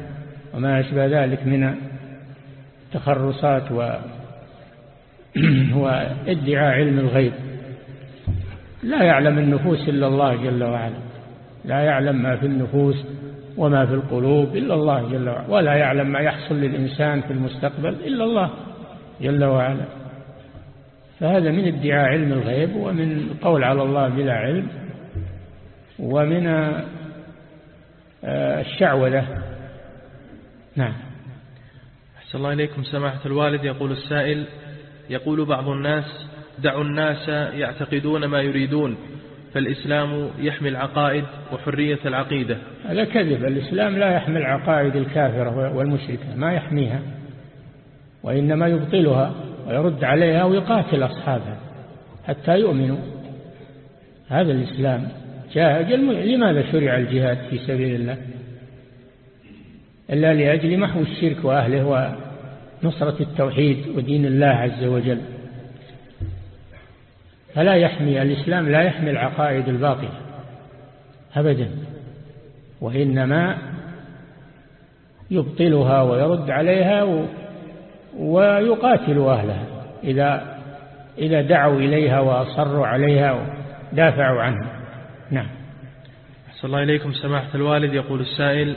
وما أشبه ذلك من التخرصات و وادعاء علم الغيب. لا يعلم النفوس إلا الله جل وعلا. لا يعلم ما في النفوس وما في القلوب إلا الله جل وعلا. ولا يعلم ما يحصل للإنسان في المستقبل إلا الله جل وعلا. فهذا من ادعاء علم الغيب ومن القول على الله بلا علم ومن آه، الشعوذة. نعم. أحسن الله إليكم. سماحة الوالد يقول السائل يقول بعض الناس دعوا الناس يعتقدون ما يريدون فالإسلام يحمي العقائد وحرية العقيدة. هذا كذب. الإسلام لا يحمي العقائد الكافرة والمشركة ما يحميها وإنما يبطلها ويرد عليها ويقاتل أصحابها حتى يؤمنوا. هذا الإسلام جاهد لماذا شرع الجهاد في سبيل الله؟ إلا لأجل محو الشرك وأهله ونصرة التوحيد ودين الله عز وجل. فلا يحمي الإسلام لا يحمي العقائد الباطلة أبدا وإنما يبطلها ويرد عليها ويقاتل أهلها إذا إذا دعوا إليها وأصروا عليها ودافعوا عنها نعم. أحسن الله إليكم. سماحة الوالد يقول السائل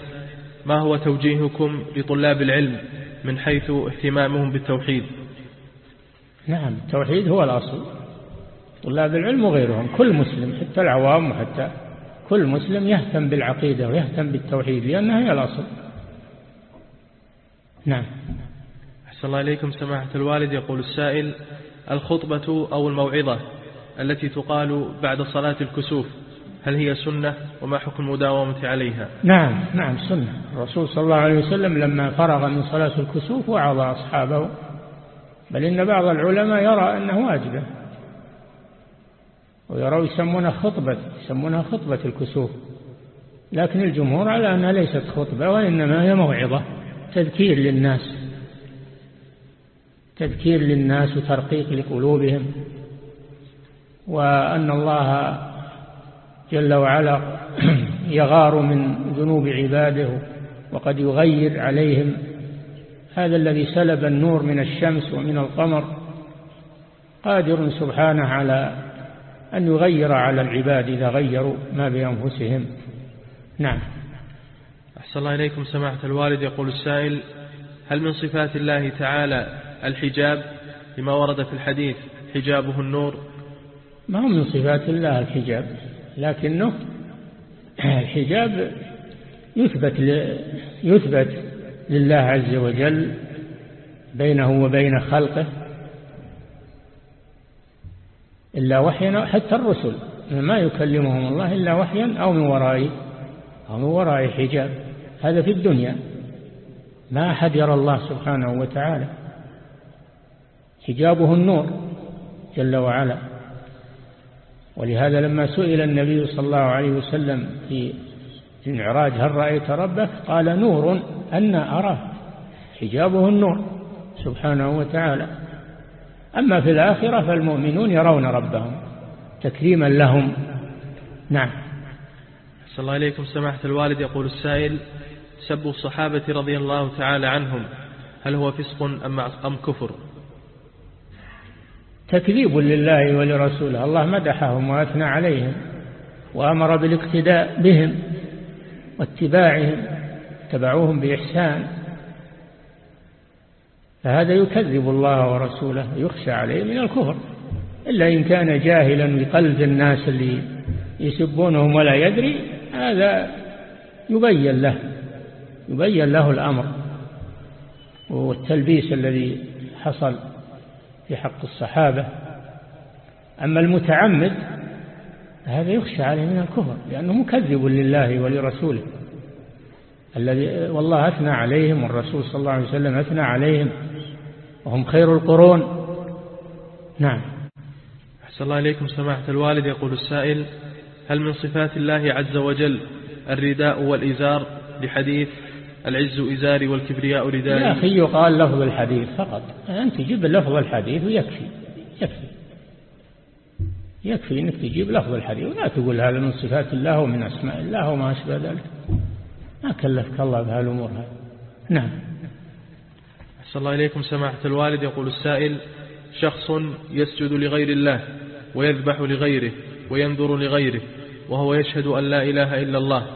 ما هو توجيهكم لطلاب العلم من حيث اهتمامهم بالتوحيد؟ نعم التوحيد هو الأصل. طلاب العلم وغيرهم. كل مسلم حتى العوام وحتى كل مسلم يهتم بالعقيدة ويهتم بالتوحيد لأنها هي الأصل. نعم. أحسن الله إليكم سماحة الوالد. يقول السائل الخطبة أو الموعظة التي تقال بعد صلاة الكسوف هل هي سنة وما حكم المداومة عليها؟ نعم نعم سنة. الرسول صلى الله عليه وسلم لما فرغ من صلاة الكسوف وعظ أصحابه بل إن بعض العلماء يرى أنه واجبة ويروا يسمونها خطبة يسمونها خطبة الكسوف. لكن الجمهور على أنها ليست خطبة وإنما هي موعظة تذكير للناس. تذكير للناس وترقيق لقلوبهم. وأن الله جل وعلا يغار من ذنوب عباده وقد يغير عليهم. هذا الذي سلب النور من الشمس ومن القمر. قادر سبحانه على أن يغير على العباد إذا غيروا ما بأنفسهم. نعم. أحسن الله إليكم سماحة الوالد. يقول السائل هل من صفات الله تعالى الحجاب لما ورد في الحديث حجابه النور؟ ما هو من صفات الله الحجاب؟ لكنه الحجاب يثبت يثبت لله عز وجل بينه وبين خلقه إلا وحيا حتى الرسل. ما يكلمهم الله إلا وحيا أو من وراء أو من وراء حجاب. هذا في الدنيا. ما أحد يرى الله سبحانه وتعالى. حجابه النور جل وعلا. ولهذا لما سئل النبي صلى الله عليه وسلم في المعراج هل رأيت ربك؟ قال نور أن أراه. حجابه النور سبحانه وتعالى. أما في الآخرة فالمؤمنون يرون ربهم تكريما لهم. نعم. صلى الله عليكم. سماحة الوالد يقول السائل سب الصحابة رضي الله تعالى عنهم هل هو فسق أم, أم كفر؟ تكذيب لله ولرسوله. الله مدحهم وأثنى عليهم وأمر بالاقتداء بهم واتباعهم اتبعوهم بإحسان. فهذا يكذب الله ورسوله يخشى عليه من الكفر. إلا إن كان جاهلا بقلب الناس اللي يسبونهم ولا يدري هذا يبين له يبين له الأمر. والتلبيس الذي حصل في حق الصحابة. أما المتعمد هذا يخشى عليه من الكفر لأنه مكذب لله ولرسوله. الذي والله أثنى عليهم والرسول صلى الله عليه وسلم أثنى عليهم. وهم خير القرون. نعم. أحسن الله إليكم سماحة الوالد. يقول السائل هل من صفات الله عز وجل الرداء والإزار لحديث العز إزاري والكبرياء ردائي؟ يا أخي يقال لفظ الحديث فقط. أنت جيب لفظ الحديث ويكفي. يكفي. يكفي أنك تجيب لفظ الحديث ولا تقول هذا من صفات الله ومن أسماء الله وما أشبه ذلك. ما كلفك الله بهالأمور هذه. نعم. أحسن الله إليكم سماحة الوالد. يقول السائل شخص يسجد لغير الله ويذبح لغيره وينذر لغيره وهو يشهد أن لا إله إلا الله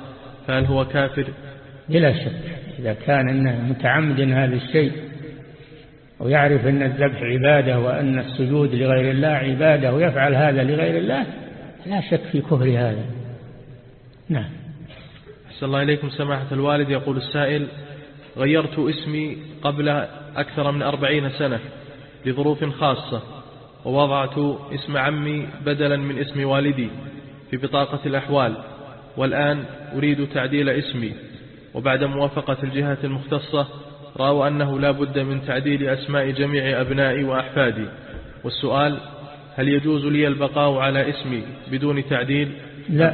فهل هو كافر؟ بلا شك إذا كان أنه متعمد هذا الشيء ويعرف أن الذبح عبادة وأن السجود لغير الله عبادة ويفعل هذا لغير الله لا شك في كفر هذا. نعم. أحسن الله إليكم سماحة الوالد. يقول السائل غيرت اسمي قبل أكثر من أربعين سنة لظروف خاصة ووضعت اسم عمي بدلا من اسم والدي في بطاقة الأحوال والآن أريد تعديل اسمي. وبعد موافقة الجهة المختصة رأوا أنه لا بد من تعديل أسماء جميع أبنائي وأحفادي. والسؤال هل يجوز لي البقاء على اسمي بدون تعديل؟ لا.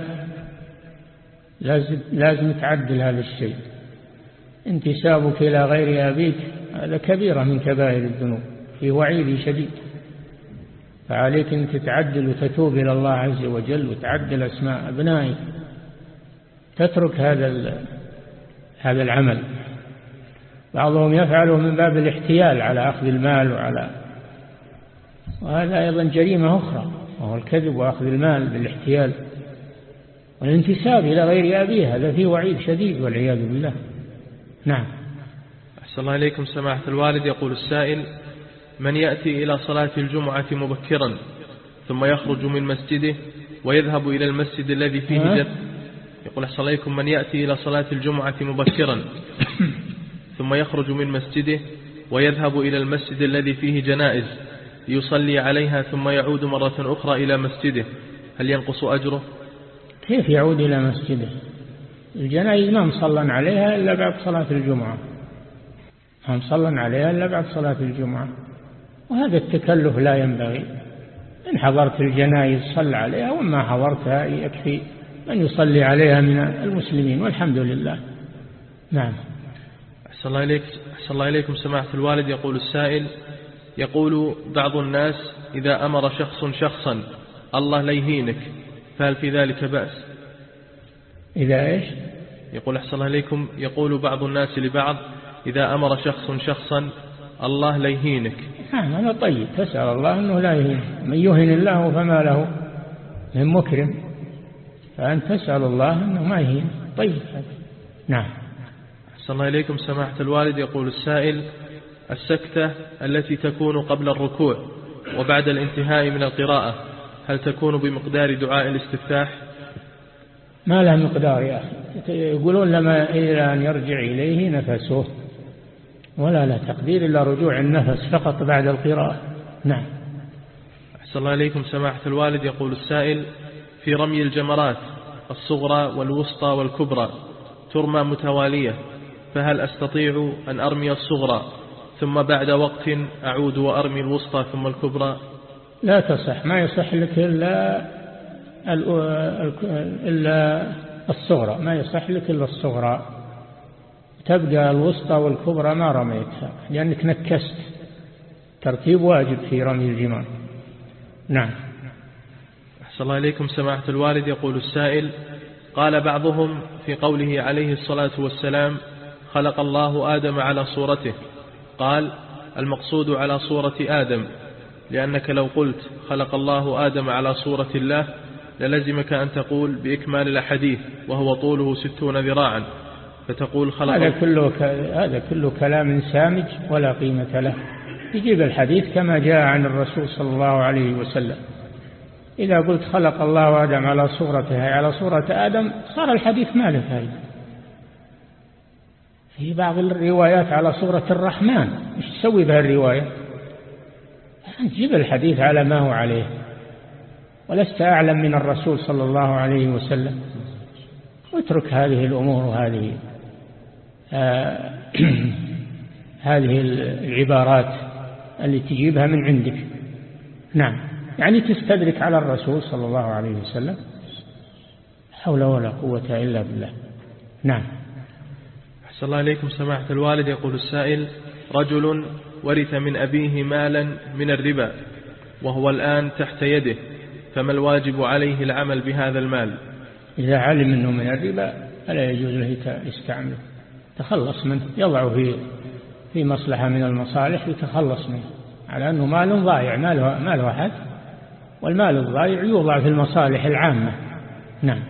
لازم, لازم تعدل هذا الشيء. انتسابك إلى غير أبيك هذا كبيرة من كبائر الذنوب في وعيد شديد. فعليك أن تتعدل وتتوب إلى الله عز وجل وتعدل أسماء أبنائك. تترك هذا هذا العمل. بعضهم يفعله من باب الاحتيال على أخذ المال وعلى وهذا أيضا جريمة أخرى وهو الكذب وأخذ المال بالاحتيال. والانتساب إلى غير أبيه هذا فيه وعيد شديد والعياذ بالله. نعم. أحسن الله إليكم سماحة الوالد. يقول السائل من يأتي إلى صلاة الجمعة مبكرا ثم يخرج من مسجده ويذهب إلى المسجد الذي فيه جد؟ يقول أحسن عليكم من يأتي إلى صلاة الجمعة مبكرا ثم يخرج من مسجده ويذهب إلى المسجد الذي فيه جنائز ليصلي عليها ثم يعود مرة أخرى إلى مسجده. هل ينقص أجره؟ كيف يعود إلى مسجده؟ الجنائز ما مصلى عليها إلا بعد صلاة الجمعة. ما مصلى عليها إلا بعد صلاة الجمعة. وهذا التكلف لا ينبغي. من إن حضرت الجنائز صل عليها وما حضرتها يكفي أن يصلي عليها من المسلمين والحمد لله. نعم. أحسن الله, إليك أحسن الله إليكم سماحة الوالد. يقول السائل يقول بعض الناس إذا أمر شخص شخصا الله ليهينك فهل في ذلك بأس؟ إذا إيش؟ يقول أحسن الله إليكم يقول بعض الناس لبعض إذا أمر شخص شخصا الله ليهينك نعم هذا طيب تسأل الله أنه لا يهين. من يهن الله فما له من مكرم. فأنت تسأل الله أنه ما يهين. طيب. نعم. أحسن الله إليكم سماحة الوالد يقول السائل السكتة التي تكون قبل الركوع وبعد الانتهاء من القراءة هل تكون بمقدار دعاء الاستفتاح؟ ما له مقدار يا أخي. يقولون لما إلى أن يرجع إليه نفسه. ولا لا تقدير إلا رجوع النفس فقط بعد القراءة. نعم. أحسن الله إليكم. سماحة الوالد يقول السائل في رمي الجمرات الصغرى والوسطى والكبرى ترمى متوالية فهل أستطيع أن أرمي الصغرى ثم بعد وقت أعود وأرمي الوسطى ثم الكبرى؟ لا تصح. ما يصح لك إلا إلا الصغرى. ما يصح لك إلا الصغرى. تبقى الوسطى والكبرى ما رميتها لأنك نكست. ترتيب واجب في رمي الجمار نعم. أحسن الله إليكم. سماحة الوالد يقول السائل قال بعضهم في قوله عليه الصلاة والسلام خلق الله آدم على صورته. قال المقصود على صورة آدم لأنك لو قلت خلق الله آدم على صورة الله للزمك أن تقول بإكمال الأحاديث وهو طوله ستون ذراعا فتقول خلق هذا كله ك... هذا كله كلام سامج ولا قيمة له. يجيب الحديث كما جاء عن الرسول صلى الله عليه وسلم. إذا قلت خلق الله آدم على صورته على صورة آدم صار الحديث ما له فائدة. في بعض الروايات على صورة الرحمن إيش تسوي بها الرواية جيب الحديث على ما هو عليه. ولست أعلم من الرسول صلى الله عليه وسلم. اترك هذه الأمور وهذه آه هذه العبارات اللي تجيبها من عندك. نعم. يعني تستدرك على الرسول صلى الله عليه وسلم. حول ولا قوة إلا بالله. نعم. أحسن الله إليكم. سماحة الوالد يقول السائل رجل ورث من أبيه مالا من الربا وهو الآن تحت يده. فما الواجب عليه العمل بهذا المال؟ إذا علم أنه من الربا فلا يجوز له يستعمله. تخلص منه يضع في في مصلحة من المصالح يتخلص منه على أنه مال ضايع ما له, ما له أحد والمال الضايع يوضع في المصالح العامة. نعم.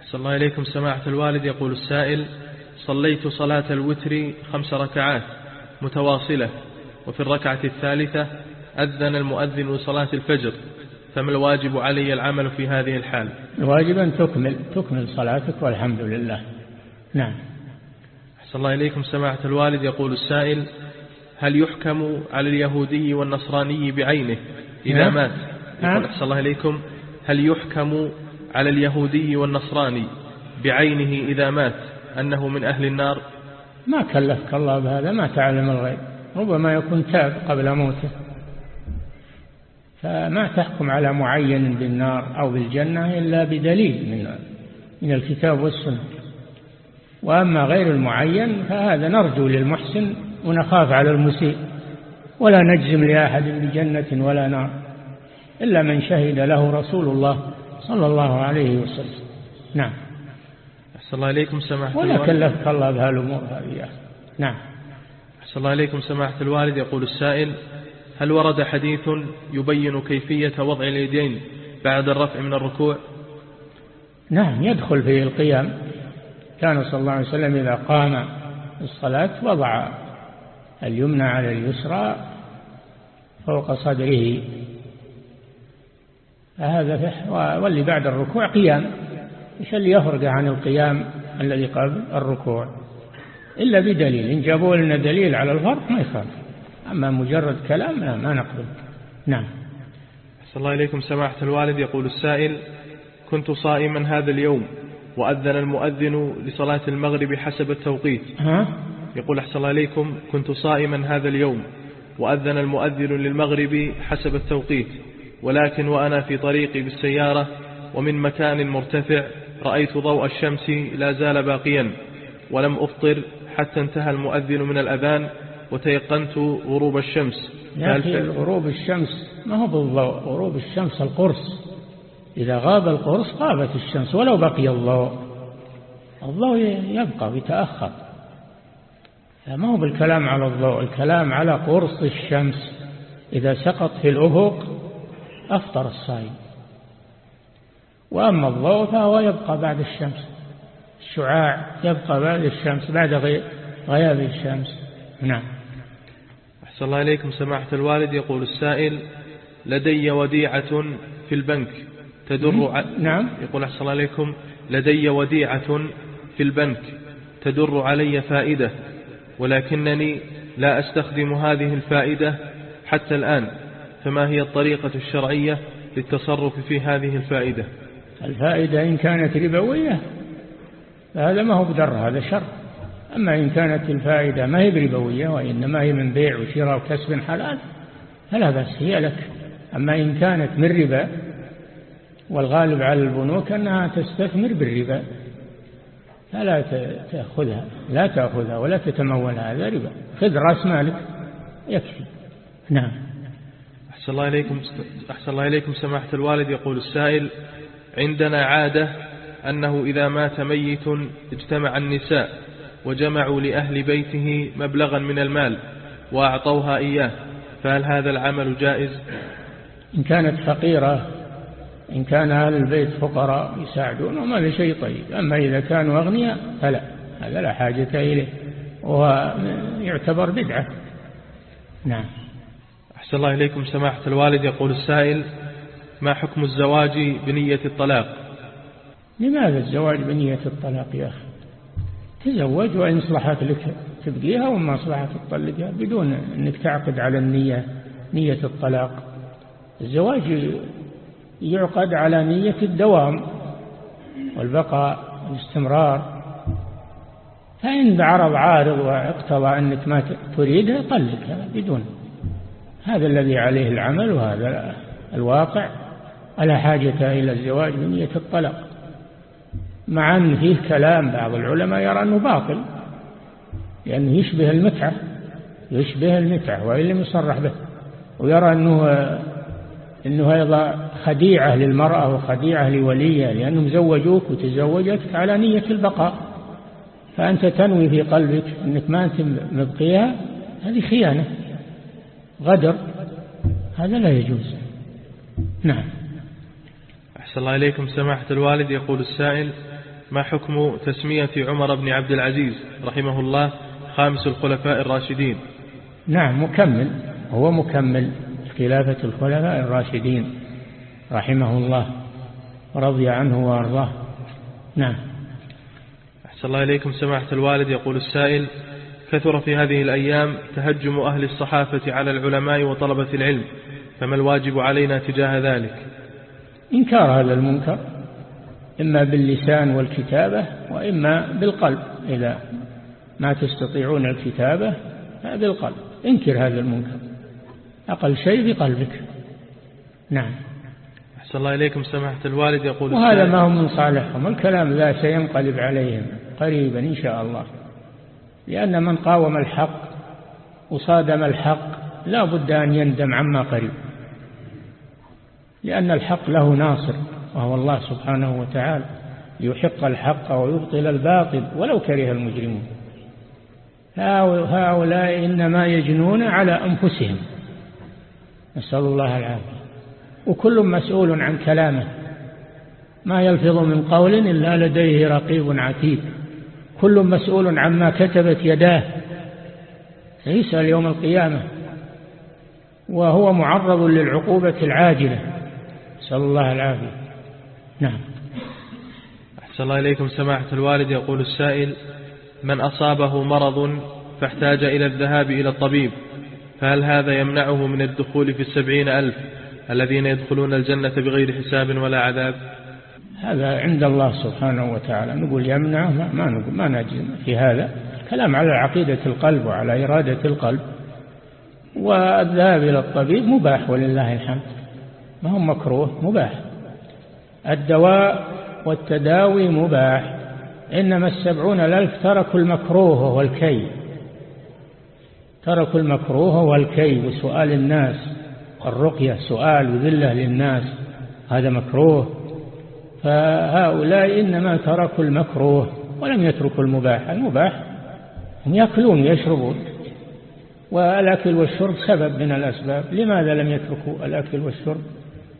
أحسن الله إليكم. سماحة الوالد يقول السائل صليت صلاة الوتر خمس ركعات متواصلة وفي الركعة الثالثة أذن المؤذن لصلاة الفجر. فما الواجب علي العمل في هذه الحال؟ الواجب أن تكمل تكمل صلاتك والحمد لله. نعم. أحسن الله إليكم. سماحة الوالد يقول السائل هل يحكم على اليهودي والنصراني بعينه إذا نعم. مات؟ يقول أحسن الله إليكم هل يحكم على اليهودي والنصراني بعينه إذا مات أنه من أهل النار؟ ما كلفك الله بهذا ما تعلم الغيب. ربما يكون تاب قبل موته. فما تحكم على معين بالنار أو بالجنة إلا بدليل من من الكتاب والسنة. وأما غير المعين فهذا نرجو للمحسن ونخاف على المسيء. ولا نجزم لأحد بجنة ولا نار إلا من شهد له رسول الله صلى الله عليه وسلم. نعم. أحسن الله إليكم سماحة ولا كلفك الله بهالأمور هذه. نعم. أحسن الله إليكم سماحة الوالد. يقول السائل هل ورد حديث يبين كيفية وضع اليدين بعد الرفع من الركوع؟ نعم يدخل في القيام. كان صلى الله عليه وسلم إذا قام الصلاة وضع اليمنى على اليسرى فوق صدره. هذا واللي بعد الركوع قيام. إيش اللي يفرق عن القيام الذي قبل الركوع؟ إلا بدليل إن جابوا لنا دليل على الفرق ما يخالف. أما مجرد كلام لا ما نقبل. نعم. صلى الله إليكم سماحة الوالد. يقول السائل كنت صائما هذا اليوم وأذن المؤذن لصلاة المغرب حسب التوقيت. ها؟ يقول أحسن الله إليكم كنت صائما هذا اليوم وأذن المؤذن للمغرب حسب التوقيت. ولكن وأنا في طريقي بالسيارة ومن مكان مرتفع رأيت ضوء الشمس لا زال باقيا ولم أفطر حتى انتهى المؤذن من الأذان وتيقنت غروب الشمس. يا أخي غروب الشمس ما هو بالضوء غروب الشمس القرص. إذا غاب القرص غابت الشمس ولو بقي الضوء. الضوء يبقى ويتأخر. ما هو بالكلام على الضوء؟ الكلام على قرص الشمس. إذا سقط في الأفق أفطر الصائم وأما الضوء فهو يبقى بعد الشمس. الشعاع يبقى بعد الشمس بعد غياب الشمس. نعم. أحسن الله إليكم سماحة الوالد. يقول السائل لدي وديعة في البنك تدر ع... نعم. يقول أحسن الله إليكم لدي وديعة في البنك تدر علي فائدة ولكنني لا أستخدم هذه الفائدة حتى الآن فما هي الطريقة الشرعية للتصرف في هذه الفائدة؟ الفائدة إن كانت ربوية فهذا ما هو بدر هذا شر. أما إن كانت الفائدة ما هي بربوية وإنما هي من بيع وشراء وكسب حلال فلا بأس هي لك. أما إن كانت من ربا والغالب على البنوك أنها تستثمر بالربا فلا تأخذها لا تأخذها ولا تتمولها هذا ربا. خذ رأس مالك يكفي. نعم. أحسن الله إليكم أحسن الله إليكم سماحة الوالد. يقول السائل عندنا عادة أنه إذا مات ميت اجتمع النساء. وجمعوا لأهل بيته مبلغا من المال وأعطوها إياه. فهل هذا العمل جائز؟ إن كانت فقيرة إن كان أهل البيت فقراء يساعدونهم هذا شيء طيب. أما إذا كانوا أغنياء فلا هذا لا حاجة إليه. وهو يعتبر بدعة. نعم. أحسن الله إليكم سماحة الوالد. يقول السائل ما حكم الزواج بنية الطلاق؟ لماذا الزواج بنية الطلاق يا أخي؟ تزوج وإن أصلحت لك تبقيها وما أصلحت تطلقها بدون أنك تعقد على النية نية الطلاق. الزواج يعقد على نية الدوام والبقاء والاستمرار. فإن عرض عارض واقتضى أنك ما تريدها طلقها بدون. هذا الذي عليه العمل وهذا الواقع. على حاجة إلى الزواج بنية الطلاق. مع أن فيه كلام بعض العلماء يرى أنه باطل لأنه يشبه المتعة يشبه المتعة وإن لم يصرح به ويرى أنه أنه أيضا خديعة للمرأة وخديعة لوليها لأنهم زوجوك وتزوجتك على نية البقاء. فأنت تنوي في قلبك أنك ما أنت مبقيها هذه خيانة غدر هذا لا يجوز. نعم. أحسن الله إليكم. سماحة الوالد يقول السائل ما حكم تسمية عمر بن عبد العزيز رحمه الله خامس الخلفاء الراشدين؟ نعم مكمل هو مكمل خلافة الخلفاء الراشدين رحمه الله ورضي عنه وأرضاه. نعم. أحسن الله إليكم. سماحة الوالد يقول السائل كثر في هذه الأيام تهجم أهل الصحافة على العلماء وطلبة العلم فما الواجب علينا تجاه ذلك؟ إنكار هذا المنكر. إما باللسان والكتابة وإما بالقلب. إذا ما تستطيعون الكتابة بالقلب انكر هذا المنكر. أقل شيء بقلبك. نعم. أحسن الله إليكم سماحة الوالد. يقول وهذا ما هو من صالحهم الكلام ذا سينقلب عليهم قريبا إن شاء الله. لأن من قاوم الحق وصادم الحق لا بد أن يندم عما قريب. لأن الحق له ناصر. وهو الله سبحانه وتعالى يحق الحق ويبطل الباطل ولو كره المجرمون. هؤلاء إنما يجنون على أنفسهم. نسأل الله العافية. وكل مسؤول عن كلامه. ما يلفظ من قول إلا لديه رقيب عتيد. كل مسؤول عما كتبت يداه. سيسأل يوم القيامة. وهو معرض للعقوبة العاجلة. نسأل الله العافية. نعم. أحسن الله إليكم سماحة الوالد. يقول السائل من أصابه مرض فاحتاج إلى الذهاب إلى الطبيب فهل هذا يمنعه من الدخول في السبعين ألف الذين يدخلون الجنة بغير حساب ولا عذاب؟ هذا عند الله سبحانه وتعالى. نقول يمنعه؟ ما نقول ما نجزم في هذا. كلام على عقيدة القلب وعلى إرادة القلب. والذهاب إلى الطبيب مباح ولله الحمد. ما هو مكروه؟ مباح. الدواء والتداوي مباح إنما السبعون الألف تركوا المكروه وهو الكي تركوا المكروه والكي وسؤال الناس الرقية سؤال وذلة للناس هذا مكروه. فهؤلاء إنما تركوا المكروه ولم يتركوا المباح المباح هم يأكلون ويشربون. والأكل والشرب سبب من الأسباب لماذا لم يتركوا الأكل والشرب؟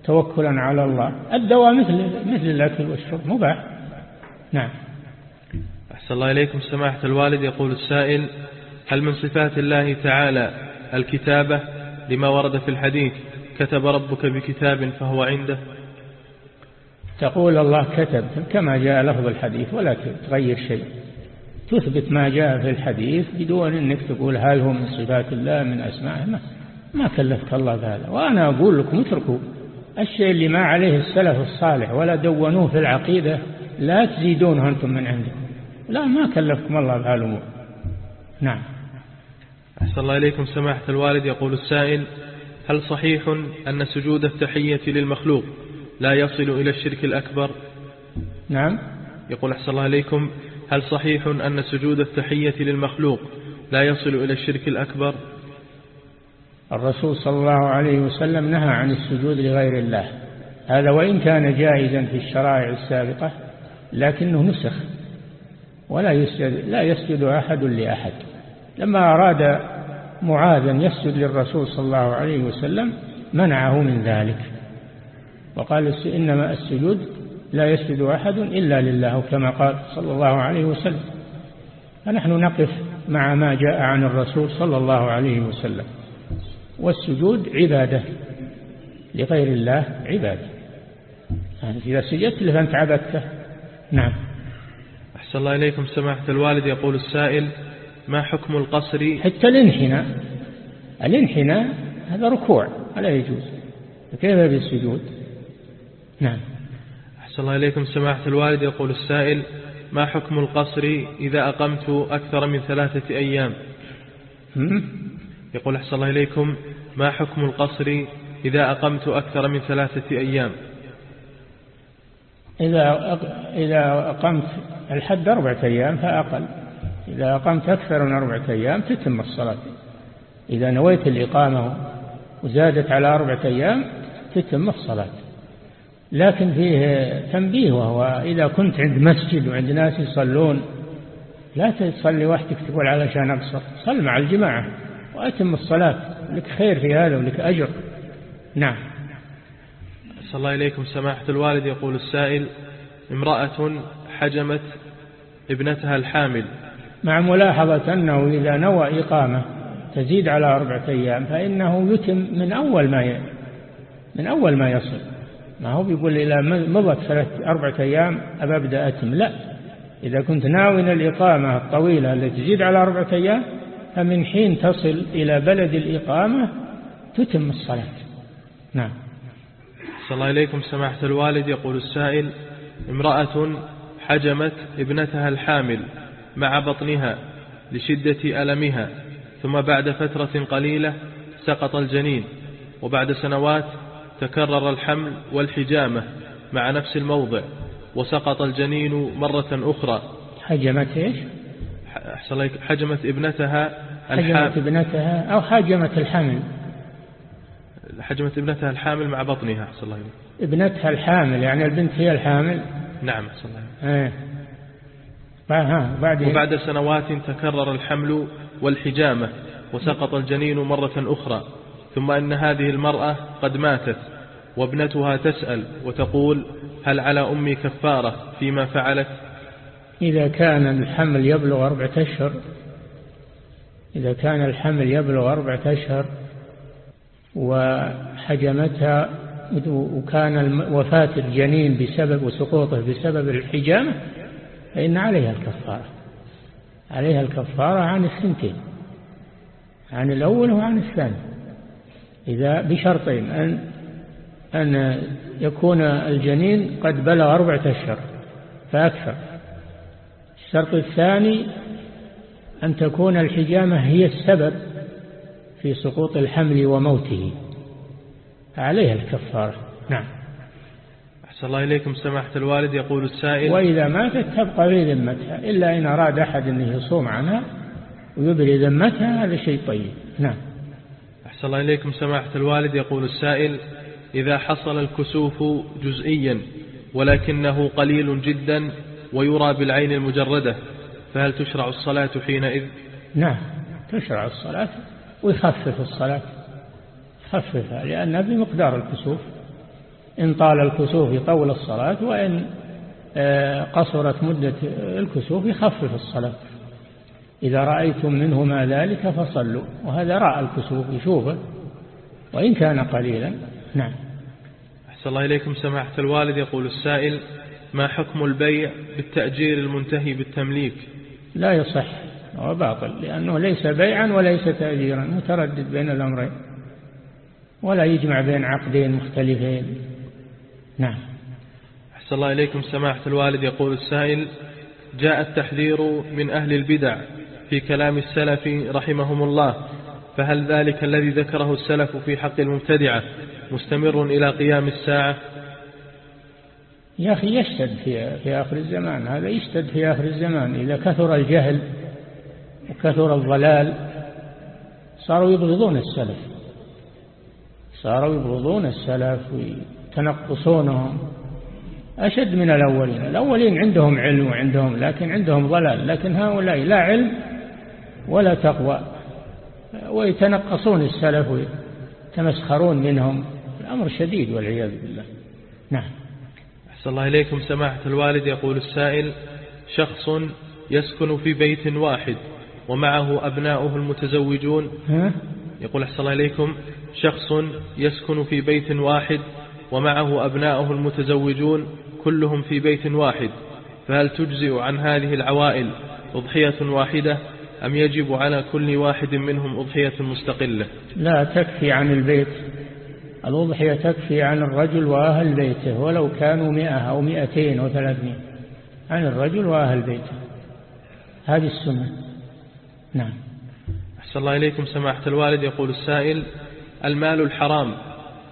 توكلا على الله. الدواء مثل مثل الأكل والشرب مباح. نعم. أحسن الله إليكم. سماحة الوالد يقول السائل هل من صفات الله تعالى الكتابة لما ورد في الحديث كتب ربك بكتاب فهو عنده؟ تقول الله كتب كما جاء لفظ الحديث ولا تغير شيء. تثبت ما جاء في الحديث بدون أنك تقول هل هو من صفات الله من أسمائه ما, ما كلفك الله بهذا. وأنا أقول لكم اتركوا الشيء اللي ما عليه السلف الصالح ولا دونوه في العقيدة لا تزيدونه أنتم من عندكم. لا ما كلفكم الله بهالأمور نعم. أحسن الله إليكم. سماحة الوالد يقول السائل هل صحيح أن سجود التحية للمخلوق لا يصل إلى الشرك الأكبر؟ نعم. يقول أحسن الله إليكم هل صحيح أن سجود التحية للمخلوق لا يصل إلى الشرك الأكبر؟ الرسول صلى الله عليه وسلم نهى عن السجود لغير الله. هذا وإن كان جائزا في الشرائع السابقة لكنه نسخ. ولا يسجد لا يسجد أحد لأحد. لما أراد معاذا يسجد للرسول صلى الله عليه وسلم منعه من ذلك. وقال إنما السجود لا يسجد أحد إلا لله كما قال صلى الله عليه وسلم. فنحن نقف مع ما جاء عن الرسول صلى الله عليه وسلم. والسجود عبادة لغير الله عبادة. يعني إذا سجدت له فأنت عبدته. نعم. أحسن الله إليكم. سماحة الوالد يقول السائل ما حكم القصر؟ حتى الانحناء. الانحناء هذا ركوع ولا يجوز. كيف بالسجود؟ نعم. أحسن الله إليكم. سماحة الوالد يقول السائل ما حكم القصر إذا أقمت أكثر من ثلاثة أيام؟ يقول أحسن الله إليكم ما حكم القصر إذا أقمت أكثر من ثلاثة أيام؟ إذا إذا أقمت الحد أربعة أيام فأقل. إذا أقمت أكثر من أربعة أيام تتم الصلاة. إذا نويت الإقامة وزادت على أربعة أيام تتم الصلاة. لكن فيه تنبيه وهو إذا كنت عند مسجد وعند ناس يصلون لا تصلي وحدك تقول علشان أقصر صل مع الجماعة وأتم الصلاة. لك خير في هذا ولك أجر. نعم. صلى الله إليكم سماحة الوالد يقول السائل امرأة حجمت ابنتها الحامل. مع ملاحظة أنه إذا نوى إقامة تزيد على أربعة أيام فإنه يتم من أول ما ي... من أول ما يصل. ما هو بيقول إلى مضت ثلاث أربعة أيام أبدأ أتم. لا. إذا كنت ناوي الإقامة الطويلة التي تزيد على أربعة أيام فمن حين تصل إلى بلد الإقامة تتم الصلاة. نعم. صلى الله إليكم سماحة الوالد. يقول السائل امرأة حجمت ابنتها الحامل مع بطنها لشدة ألمها ثم بعد فترة قليلة سقط الجنين وبعد سنوات تكرر الحمل والحجامة مع نفس الموضع وسقط الجنين مرة أخرى. حجمت إيش؟ حجمت ابنتها حجمت ابنتها أو حجمت الحمل حجمت ابنتها الحامل مع بطنها صلى الله ابنتها الحامل يعني البنت هي الحامل؟ نعم صلى الله إيه. بعد وبعد سنوات تكرر الحمل والحجامة وسقط الجنين مرة أخرى ثم أن هذه المرأة قد ماتت وابنتها تسأل وتقول هل على أمي كفارة فيما فعلت؟ إذا كان الحمل يبلغ أربعة أشهر إذا كان الحمل يبلغ أربعة أشهر وحجمتها وكان وفاة الجنين بسبب وسقوطه بسبب الحجامة فإن عليها الكفارة. عليها الكفارة عن السنتين عن الأول وعن الثاني. إذا بشرطين أن أن يكون الجنين قد بلغ أربعة أشهر فأكثر. الشرط الثاني أن تكون الحجامة هي السبب في سقوط الحمل وموته. عليها الكفارة نعم. أحسن الله إليكم سماحة الوالد يقول السائل. وإذا ماتت تبقى في ذمتها إلا إن أراد أحد أنه يصوم عنها ويبري ذمتها هذا شيء طيب. نعم. أحسن الله إليكم سماحة الوالد يقول السائل. إذا حصل الكسوف جزئيا ولكنه قليل جدا ويرى بالعين المجردة فهل تشرع الصلاة حينئذ؟ نعم تشرع الصلاة ويخفف الصلاة. خففها لأنها بمقدار الكسوف. إن طال الكسوف يطول الصلاة وإن آه، قصرت مدة الكسوف يخفف الصلاة. إذا رأيتم منهما ذلك فصلوا وهذا رأى الكسوف يشوفه وإن كان قليلا نعم. أحسن الله إليكم سماحة الوالد يقول السائل ما حكم البيع بالتأجير المنتهي بالتمليك؟ لا يصح هو باطل لأنه ليس بيعا وليس تأجيرا متردد بين الأمرين ولا يجمع بين عقدين مختلفين. نعم. أحسن الله إليكم. سماحة الوالد يقول السائل جاء التحذير من أهل البدع في كلام السلف رحمهم الله فهل ذلك الذي ذكره السلف في حق المبتدعة مستمر إلى قيام الساعة؟ يا أخي يشتد في, في آخر الزمان. هذا يشتد في آخر الزمان. إذا كثر الجهل وكثر الضلال صاروا يبغضون السلف. صاروا يبغضون السلف ويتنقصونهم. أشد من الأولين. الأولين عندهم علم وعندهم لكن عندهم ضلال. لكن هؤلاء لا علم ولا تقوى. ويتنقصون السلف ويتمسخرون منهم. الأمر شديد والعياذ بالله. نعم. أحسن الله إليكم. سماحة الوالد يقول السائل شخص يسكن في بيت واحد ومعه أبناؤه المتزوجون. يقول أحسن الله إليكم شخص يسكن في بيت واحد ومعه أبناؤه المتزوجون كلهم في بيت واحد. فهل تجزئ عن هذه العوائل أضحية واحدة أم يجب على كل واحد منهم أضحية مستقلة؟ لا تكفي عن البيت. الأضحية تكفي عن الرجل وأهل بيته ولو كانوا مئة أو مئتين أو ثلاثمائة عن الرجل وأهل بيته. هذه السنة. نعم. أحسن الله إليكم سماحة الوالد. يقول السائل المال الحرام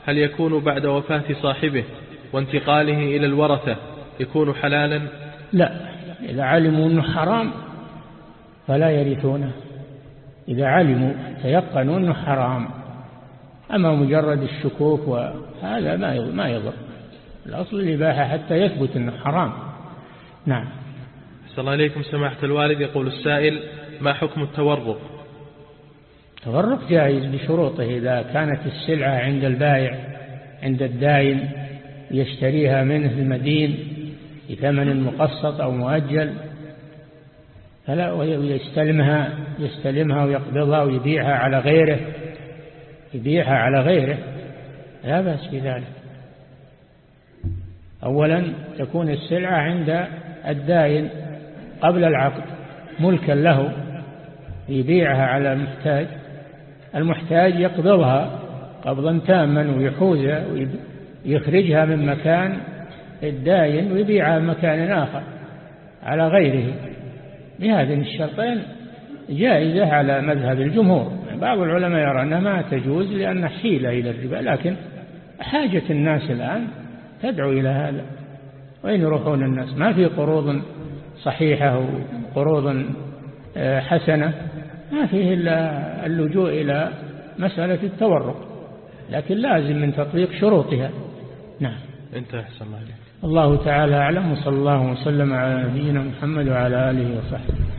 هل يكون بعد وفاة صاحبه وانتقاله إلى الورثة يكون حلالا؟ لا. إذا علموا أنه حرام فلا يرثونه. إذا علموا تيقنوا أنه حرام. أما مجرد الشكوك وهذا ما ما يضر. الأصل الإباحة حتى يثبت أنه حرام. نعم. صلى الله عليكم سماحة الوالد. يقول السائل ما حكم التورق؟ التورق جائز بشروطه. إذا كانت السلعة عند البائع عند الداين يشتريها منه المدين بثمن مقسط أو مؤجل فلا ويستلمها يستلمها ويقبضها ويبيعها على غيره. يبيعها على غيره لا بأس بذلك. أولا تكون السلعة عند الداين قبل العقد ملكا له يبيعها على المحتاج المحتاج يقبضها قبضا تاما ويحوزها ويخرجها من مكان الداين ويبيعها مكان آخر على غيره. بهذين الشرطين جائزة على مذهب الجمهور. بعض العلماء يرى أنها ما تجوز لأن حيلة إلى الربا لكن حاجة الناس الآن تدعو إلى هذا. وين يروحون الناس؟ ما في قروض صحيحة وقروض آه، حسنة ما فيه إلا اللجوء إلى مسألة التورق لكن لازم من تطبيق شروطها. نعم. انتهى أحسن الله عليك الله تعالى أعلم وصلى الله وسلم على نبينا محمد وعلى آله وصحبه.